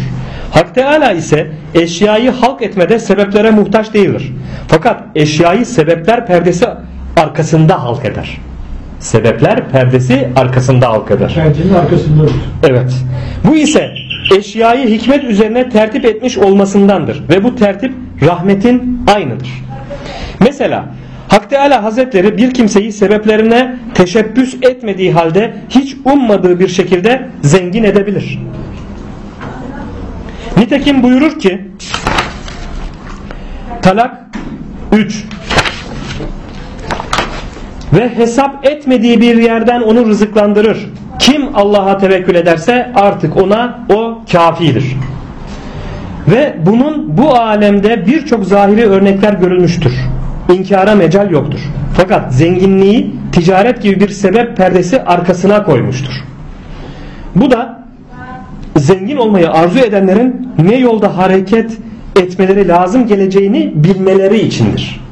Hak Teala ise eşyayı halk etmede sebeplere muhtaç değildir. Fakat eşyayı sebepler perdesi arkasında halk eder. Sebepler perdesi arkasında halk eder. Perdenin arkasındadır. Evet. Bu ise eşyayı hikmet üzerine tertip etmiş olmasındandır. Ve bu tertip rahmetin aynıdır. Mesela Hak Teala Hazretleri bir kimseyi sebeplerine teşebbüs etmediği halde hiç ummadığı bir şekilde zengin edebilir. Nitekim buyurur ki Talak 3 ve hesap etmediği bir yerden onu rızıklandırır. Kim Allah'a tevekkül ederse artık ona o kafidir. Ve bunun bu alemde birçok zahiri örnekler görülmüştür. İnkara mecal yoktur. Fakat zenginliği ticaret gibi bir sebep perdesi arkasına koymuştur. Bu da zengin olmayı arzu edenlerin ne yolda hareket etmeleri lazım geleceğini bilmeleri içindir.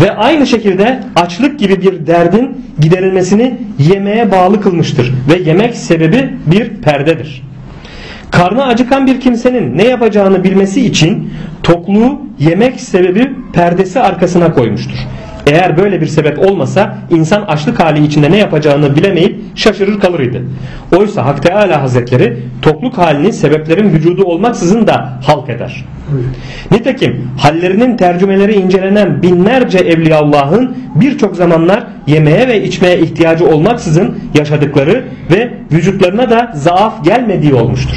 Ve aynı şekilde açlık gibi bir derdin giderilmesini yemeğe bağlı kılmıştır. Ve yemek sebebi bir perdedir. Karnı acıkan bir kimsenin ne yapacağını bilmesi için tokluğu yemek sebebi perdesi arkasına koymuştur. Eğer böyle bir sebep olmasa insan açlık hali içinde ne yapacağını bilemeyip şaşırır kalır idi. Oysa Hak Teala Hazretleri tokluk halini sebeplerin vücudu olmaksızın da halk eder. Nitekim hallerinin tercümeleri incelenen binlerce Evliyaullah'ın birçok zamanlar yemeğe ve içmeye ihtiyacı olmaksızın yaşadıkları ve vücutlarına da zaaf gelmediği olmuştur.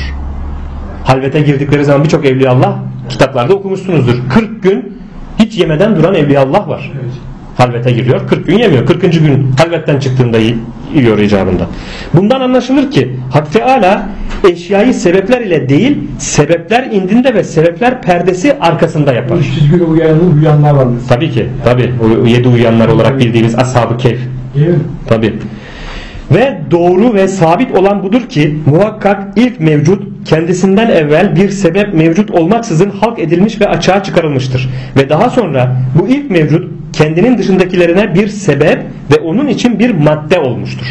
Halvete girdikleri zaman birçok Evliyaullah kitaplarda okumuşsunuzdur. 40 gün hiç yemeden duran Evliyaullah var. Halvete giriyor. 40 gün yemiyor. 40. gün halvetten çıktığında yiyor icabında. Bundan anlaşılır ki Hak Teala eşyayı sebepler ile değil sebepler indinde ve sebepler perdesi arkasında yapar. Bu çizgili uyanır, uyanlar var. Tabii ki. Tabii. O yedi uyanlar olarak bildiğimiz ashab-ı keyf. Tabii. Ve doğru ve sabit olan budur ki muhakkak ilk mevcut kendisinden evvel bir sebep mevcut olmaksızın halk edilmiş ve açığa çıkarılmıştır. Ve daha sonra bu ilk mevcut kendinin dışındakilerine bir sebep ve onun için bir madde olmuştur.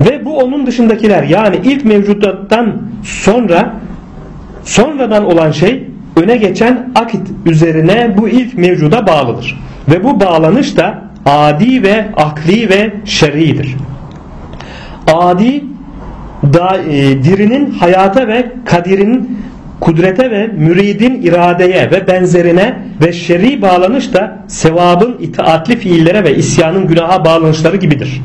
Ve bu onun dışındakiler yani ilk mevcuttan sonra sonradan olan şey öne geçen akit üzerine bu ilk mevcuda bağlıdır. Ve bu bağlanış da adi ve akli ve şer'idir. Adi da, e, dirinin hayata ve kadirin kudrete ve müridin iradeye ve benzerine ve şer'i bağlanış da sevabın itaatli fiillere ve isyanın günaha bağlanışları gibidir.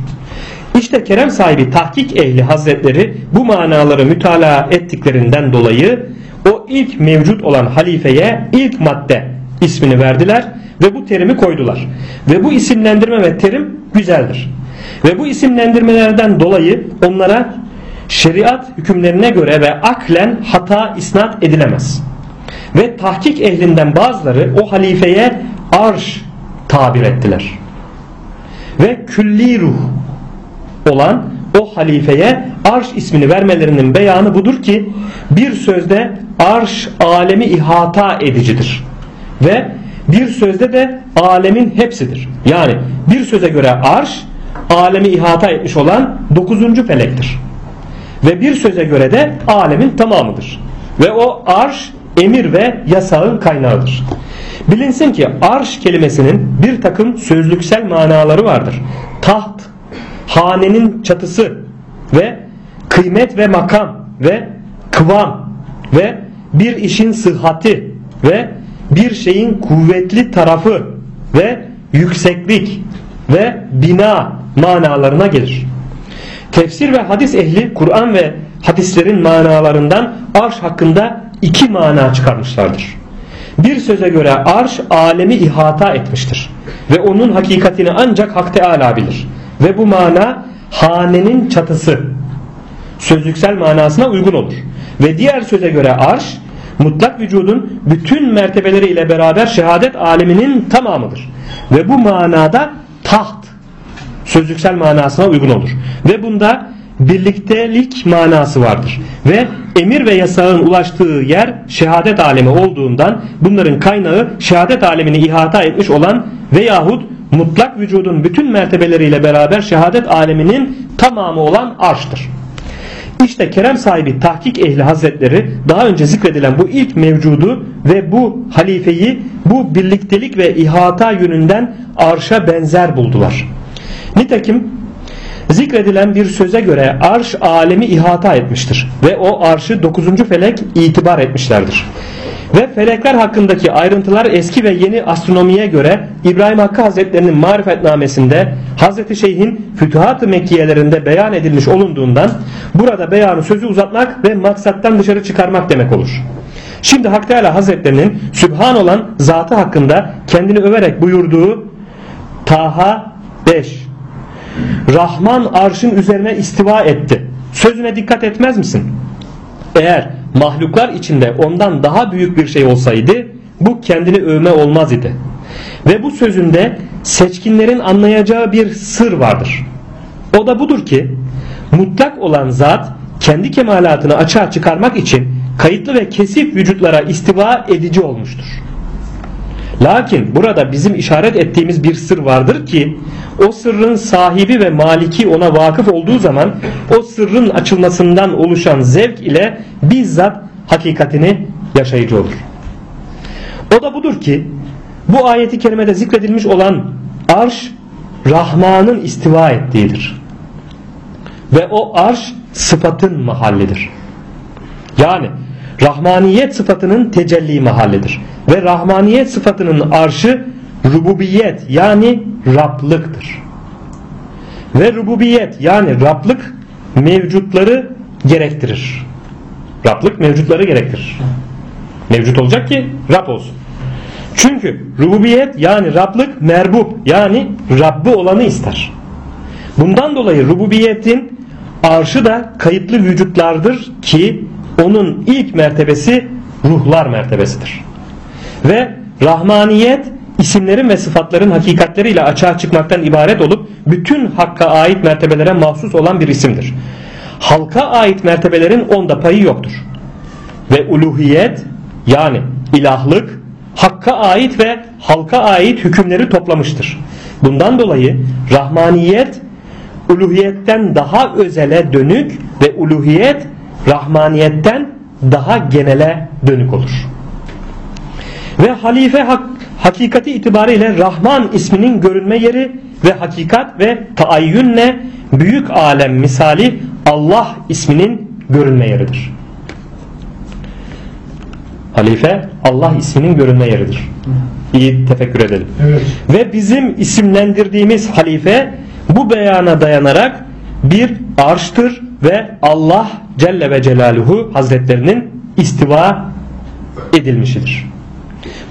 İşte kerem sahibi tahkik ehli hazretleri bu manaları mütalaa ettiklerinden dolayı o ilk mevcut olan halifeye ilk madde ismini verdiler ve bu terimi koydular. Ve bu isimlendirme ve terim güzeldir. Ve bu isimlendirmelerden dolayı onlara şeriat hükümlerine göre ve aklen hata isnat edilemez. Ve tahkik ehlinden bazıları o halifeye arş tabir ettiler. Ve külli ruh olan o halifeye arş ismini vermelerinin beyanı budur ki bir sözde arş alemi ihata edicidir. Ve bir sözde de alemin hepsidir. Yani bir söze göre arş alemi ihata etmiş olan dokuzuncu felektir. Ve bir söze göre de alemin tamamıdır. Ve o arş emir ve yasağın kaynağıdır. Bilinsin ki arş kelimesinin bir takım sözlüksel manaları vardır. Taht, hanenin çatısı ve kıymet ve makam ve kıvam ve bir işin sıhhati ve bir şeyin kuvvetli tarafı ve yükseklik ve bina manalarına gelir. Tefsir ve hadis ehli Kur'an ve hadislerin manalarından arş hakkında iki mana çıkarmışlardır. Bir söze göre arş alemi ihata etmiştir. Ve onun hakikatini ancak Hak Teala bilir. Ve bu mana hanenin çatısı. Sözlüksel manasına uygun olur. Ve diğer söze göre arş mutlak vücudun bütün mertebeleri ile beraber şehadet aleminin tamamıdır. Ve bu manada taht sözlüksel manasına uygun olur. Ve bunda birliktelik manası vardır. Ve emir ve yasağın ulaştığı yer şehadet alemi olduğundan bunların kaynağı şehadet alemini ihata etmiş olan veyahut mutlak vücudun bütün mertebeleriyle beraber şehadet aleminin tamamı olan arştır. İşte kerem sahibi tahkik ehli hazretleri daha önce zikredilen bu ilk mevcudu ve bu halifeyi bu birliktelik ve ihata yönünden arşa benzer buldular. Nitekim zikredilen bir söze göre arş alemi ihata etmiştir ve o arşı 9. felek itibar etmişlerdir. Ve felekler hakkındaki ayrıntılar eski ve yeni astronomiye göre İbrahim Hakkı Hazretlerinin marifetnamesinde Hazreti Şeyh'in Fütuhat-ı Mekkiyelerinde beyan edilmiş olunduğundan burada beyanı sözü uzatmak ve maksattan dışarı çıkarmak demek olur. Şimdi Hak Teala Hazretlerinin Sübhan olan zatı hakkında kendini överek buyurduğu Taha 5 Rahman arşın üzerine istiva etti. Sözüne dikkat etmez misin? Eğer mahluklar içinde ondan daha büyük bir şey olsaydı bu kendini övme olmaz idi. Ve bu sözünde seçkinlerin anlayacağı bir sır vardır. O da budur ki mutlak olan zat kendi kemalatını açığa çıkarmak için kayıtlı ve kesif vücutlara istiva edici olmuştur. Lakin burada bizim işaret ettiğimiz bir sır vardır ki o sırrın sahibi ve maliki ona vakıf olduğu zaman o sırrın açılmasından oluşan zevk ile bizzat hakikatini yaşayıcı olur. O da budur ki bu ayeti kerimede zikredilmiş olan arş Rahman'ın istiva ettiğidir. Ve o arş sıfatın mahallidir. Yani Rahmaniyet sıfatının tecelli mahallidir. Ve Rahmaniyet sıfatının arşı rububiyet yani Rablıktır. Ve rububiyet yani Rablık mevcutları gerektirir. Rablık mevcutları gerektirir. Mevcut olacak ki Rab olsun. Çünkü rububiyet yani Rablık merbub yani Rabbi olanı ister. Bundan dolayı rububiyetin arşı da kayıtlı vücutlardır ki onun ilk mertebesi ruhlar mertebesidir. Ve rahmaniyet isimlerin ve sıfatların hakikatleriyle açığa çıkmaktan ibaret olup bütün hakka ait mertebelere mahsus olan bir isimdir. Halka ait mertebelerin onda payı yoktur. Ve uluhiyet yani ilahlık hakka ait ve halka ait hükümleri toplamıştır. Bundan dolayı rahmaniyet uluhiyetten daha özele dönük ve uluhiyet rahmaniyetten daha genele dönük olur. Ve halife hak, hakikati itibariyle Rahman isminin görünme yeri ve hakikat ve taayyünle büyük alem misali Allah isminin görünme yeridir. Halife Allah isminin görünme yeridir. İyi tefekkür edelim. Evet. Ve bizim isimlendirdiğimiz halife bu beyana dayanarak bir arştır ve Allah Celle ve Celaluhu Hazretlerinin istiva edilmişidir.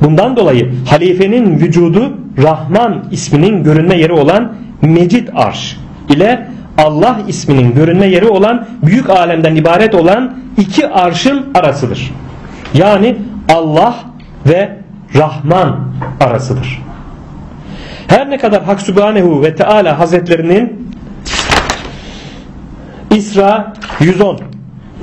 Bundan dolayı halifenin vücudu Rahman isminin görünme yeri olan Mecid Arş ile Allah isminin görünme yeri olan büyük alemden ibaret olan iki arşın arasıdır. Yani Allah ve Rahman arasıdır. Her ne kadar Hak Sübhanehu ve Teala Hazretlerinin İsra 110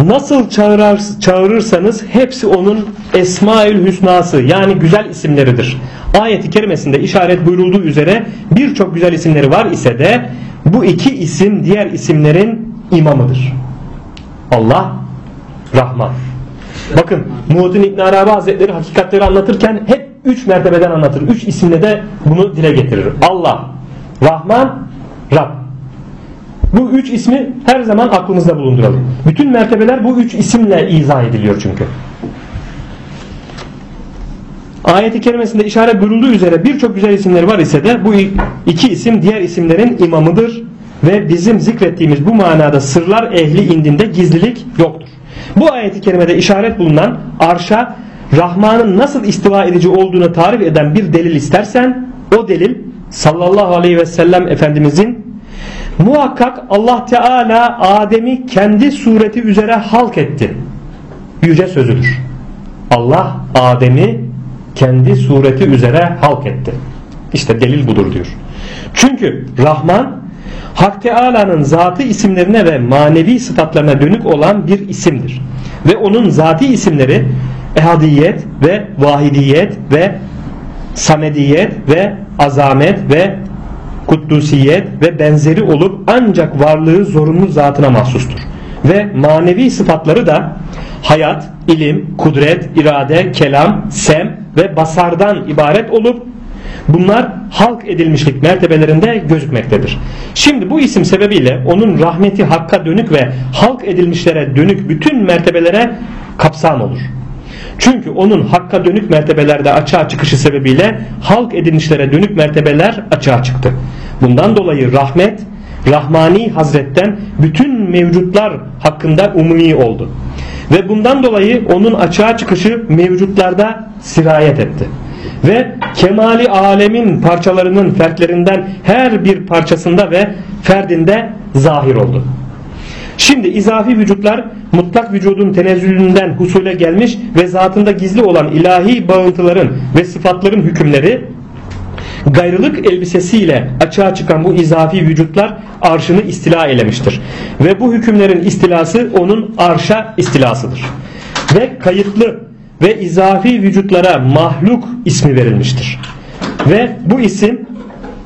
Nasıl çağırar, çağırırsanız hepsi onun Esmaül Hüsnası yani güzel isimleridir. Ayeti kerimesinde işaret buyurulduğu üzere birçok güzel isimleri var ise de bu iki isim diğer isimlerin imamıdır. Allah, Rahman. Bakın Muhittin İbn Arabi Hazretleri hakikatleri anlatırken hep üç mertebeden anlatır. Üç isimle de bunu dile getirir. Allah, Rahman, Rab. Bu üç ismi her zaman aklımızda bulunduralım. Bütün mertebeler bu üç isimle izah ediliyor çünkü. Ayet-i kerimesinde işaret buyurulduğu üzere birçok güzel isimleri var ise de bu iki isim diğer isimlerin imamıdır ve bizim zikrettiğimiz bu manada sırlar ehli indinde gizlilik yoktur. Bu ayeti kerimede işaret bulunan arşa Rahman'ın nasıl istiva edici olduğunu tarif eden bir delil istersen o delil sallallahu aleyhi ve sellem Efendimizin muhakkak Allah Teala Adem'i kendi sureti üzere halk etti. Yüce sözüdür. Allah Adem'i kendi sureti üzere halk etti. İşte delil budur diyor. Çünkü Rahman Hak Teala'nın zatı isimlerine ve manevi sıfatlarına dönük olan bir isimdir. Ve onun zati isimleri ehadiyet ve vahidiyet ve samediyet ve azamet ve kuddusiyet ve benzeri olup ancak varlığı zorunlu zatına mahsustur. Ve manevi sıfatları da hayat, ilim, kudret, irade, kelam, sem ve basardan ibaret olup bunlar halk edilmişlik mertebelerinde gözükmektedir. Şimdi bu isim sebebiyle onun rahmeti hakka dönük ve halk edilmişlere dönük bütün mertebelere kapsam olur. Çünkü onun hakka dönük mertebelerde açığa çıkışı sebebiyle halk edilmişlere dönük mertebeler açığa çıktı. Bundan dolayı rahmet Rahmani Hazretten bütün mevcutlar hakkında umumi oldu. Ve bundan dolayı onun açığa çıkışı mevcutlarda sirayet etti. Ve kemali alemin parçalarının fertlerinden her bir parçasında ve ferdinde zahir oldu. Şimdi izafi vücutlar mutlak vücudun tenezzülünden husule gelmiş ve zatında gizli olan ilahi bağıntıların ve sıfatların hükümleri gayrılık elbisesiyle açığa çıkan bu izafi vücutlar arşını istila elemiştir. Ve bu hükümlerin istilası onun arşa istilasıdır. Ve kayıtlı ve izafi vücutlara mahluk ismi verilmiştir. Ve bu isim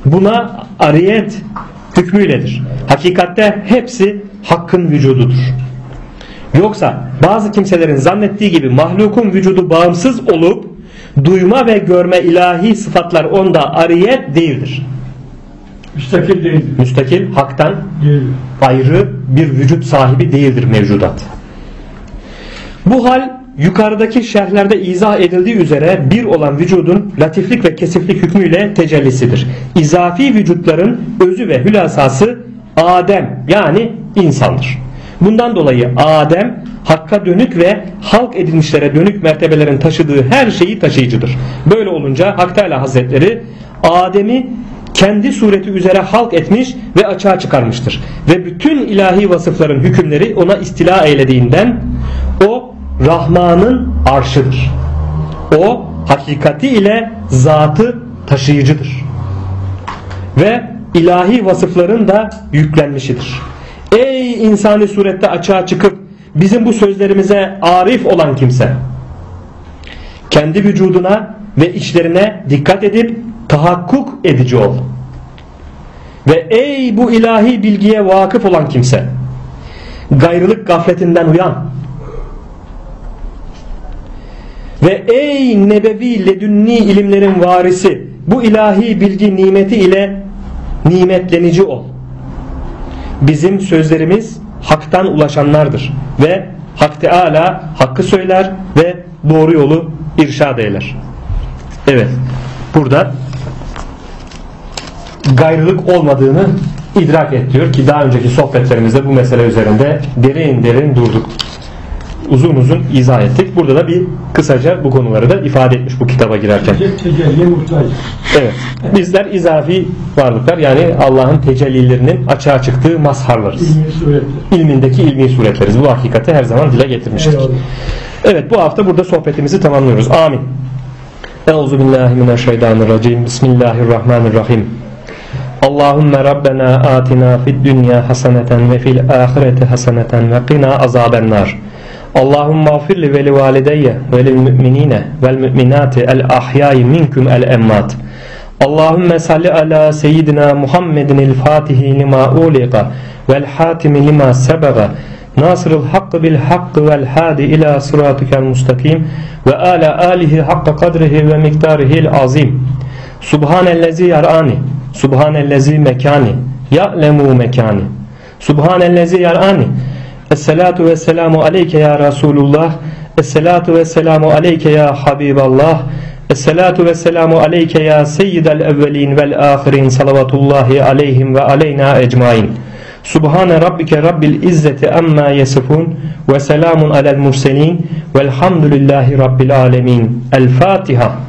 buna ariyet hükmüyledir. Hakikatte hepsi hakkın vücududur. Yoksa bazı kimselerin zannettiği gibi mahlukun vücudu bağımsız olup duyma ve görme ilahi sıfatlar onda ariyet değildir. Müstakil değildir. Müstakil haktan Değildir. ayrı bir vücut sahibi değildir mevcudat. Bu hal yukarıdaki şerhlerde izah edildiği üzere bir olan vücudun latiflik ve kesiflik hükmüyle tecellisidir. İzafi vücutların özü ve hülasası Adem yani insandır. Bundan dolayı Adem hakka dönük ve halk edilmişlere dönük mertebelerin taşıdığı her şeyi taşıyıcıdır. Böyle olunca Hak Teala Hazretleri Adem'i kendi sureti üzere halk etmiş ve açığa çıkarmıştır. Ve bütün ilahi vasıfların hükümleri ona istila eylediğinden o Rahman'ın arşıdır. O hakikati ile zatı taşıyıcıdır. Ve ilahi vasıfların da yüklenmişidir. Ey insani surette açığa çıkıp bizim bu sözlerimize arif olan kimse kendi vücuduna ve içlerine dikkat edip tahakkuk edici ol. Ve ey bu ilahi bilgiye vakıf olan kimse gayrılık gafletinden uyan. Ve ey nebevi ledünni ilimlerin varisi bu ilahi bilgi nimeti ile nimetlenici ol. Bizim sözlerimiz haktan ulaşanlardır ve Hak Teala hakkı söyler ve doğru yolu irşad eyler. Evet. Burada gayrılık olmadığını idrak et diyor ki daha önceki sohbetlerimizde bu mesele üzerinde derin derin durduk. Uzun uzun izah ettik. Burada da bir kısaca bu konuları da ifade etmiş bu kitaba girerken. Evet. Bizler izafi varlıklar yani Allah'ın tecellilerinin açığa çıktığı mazharlarız. İlmindeki ilmi suretleriz. Bu hakikati her zaman dile getirmiştik. Evet bu hafta burada sohbetimizi tamamlıyoruz. Amin. Euzu billahi mineşşeytanirracim. Bismillahirrahmanirrahim. Allahümme Rabbena atina fid dünya haseneten ve fil ahireti haseneten ve qina azabennar. Allahümme afir li ve li valideyye ve lil müminine vel müminati el ahyai minkum el emmat. Allahümme salli ala seyyidina Muhammedin el fatihi lima uliqa vel hatimi lima sebaga Nasırıl hakkı bil hakkı vel hadi ila sıratikel mustakim ve ala alihi hakka kadrihi ve miktarihil azim. Subhanellezi yarani, subhanellezi mekani, ya'lemu mekani. Subhanellezi yarani. Esselatu ve selamu aleyke ya Resulullah. Esselatu ve selamu aleyke ya Habiballah. Esselatu ve selamu aleyke ya seyyidel evvelin vel ahirin salavatullahi aleyhim ve aleyna ecmain. Subhane rabbike rabbil izzeti amma yasifun ve selamun alel murselin velhamdülillahi rabbil alemin. El Fatiha.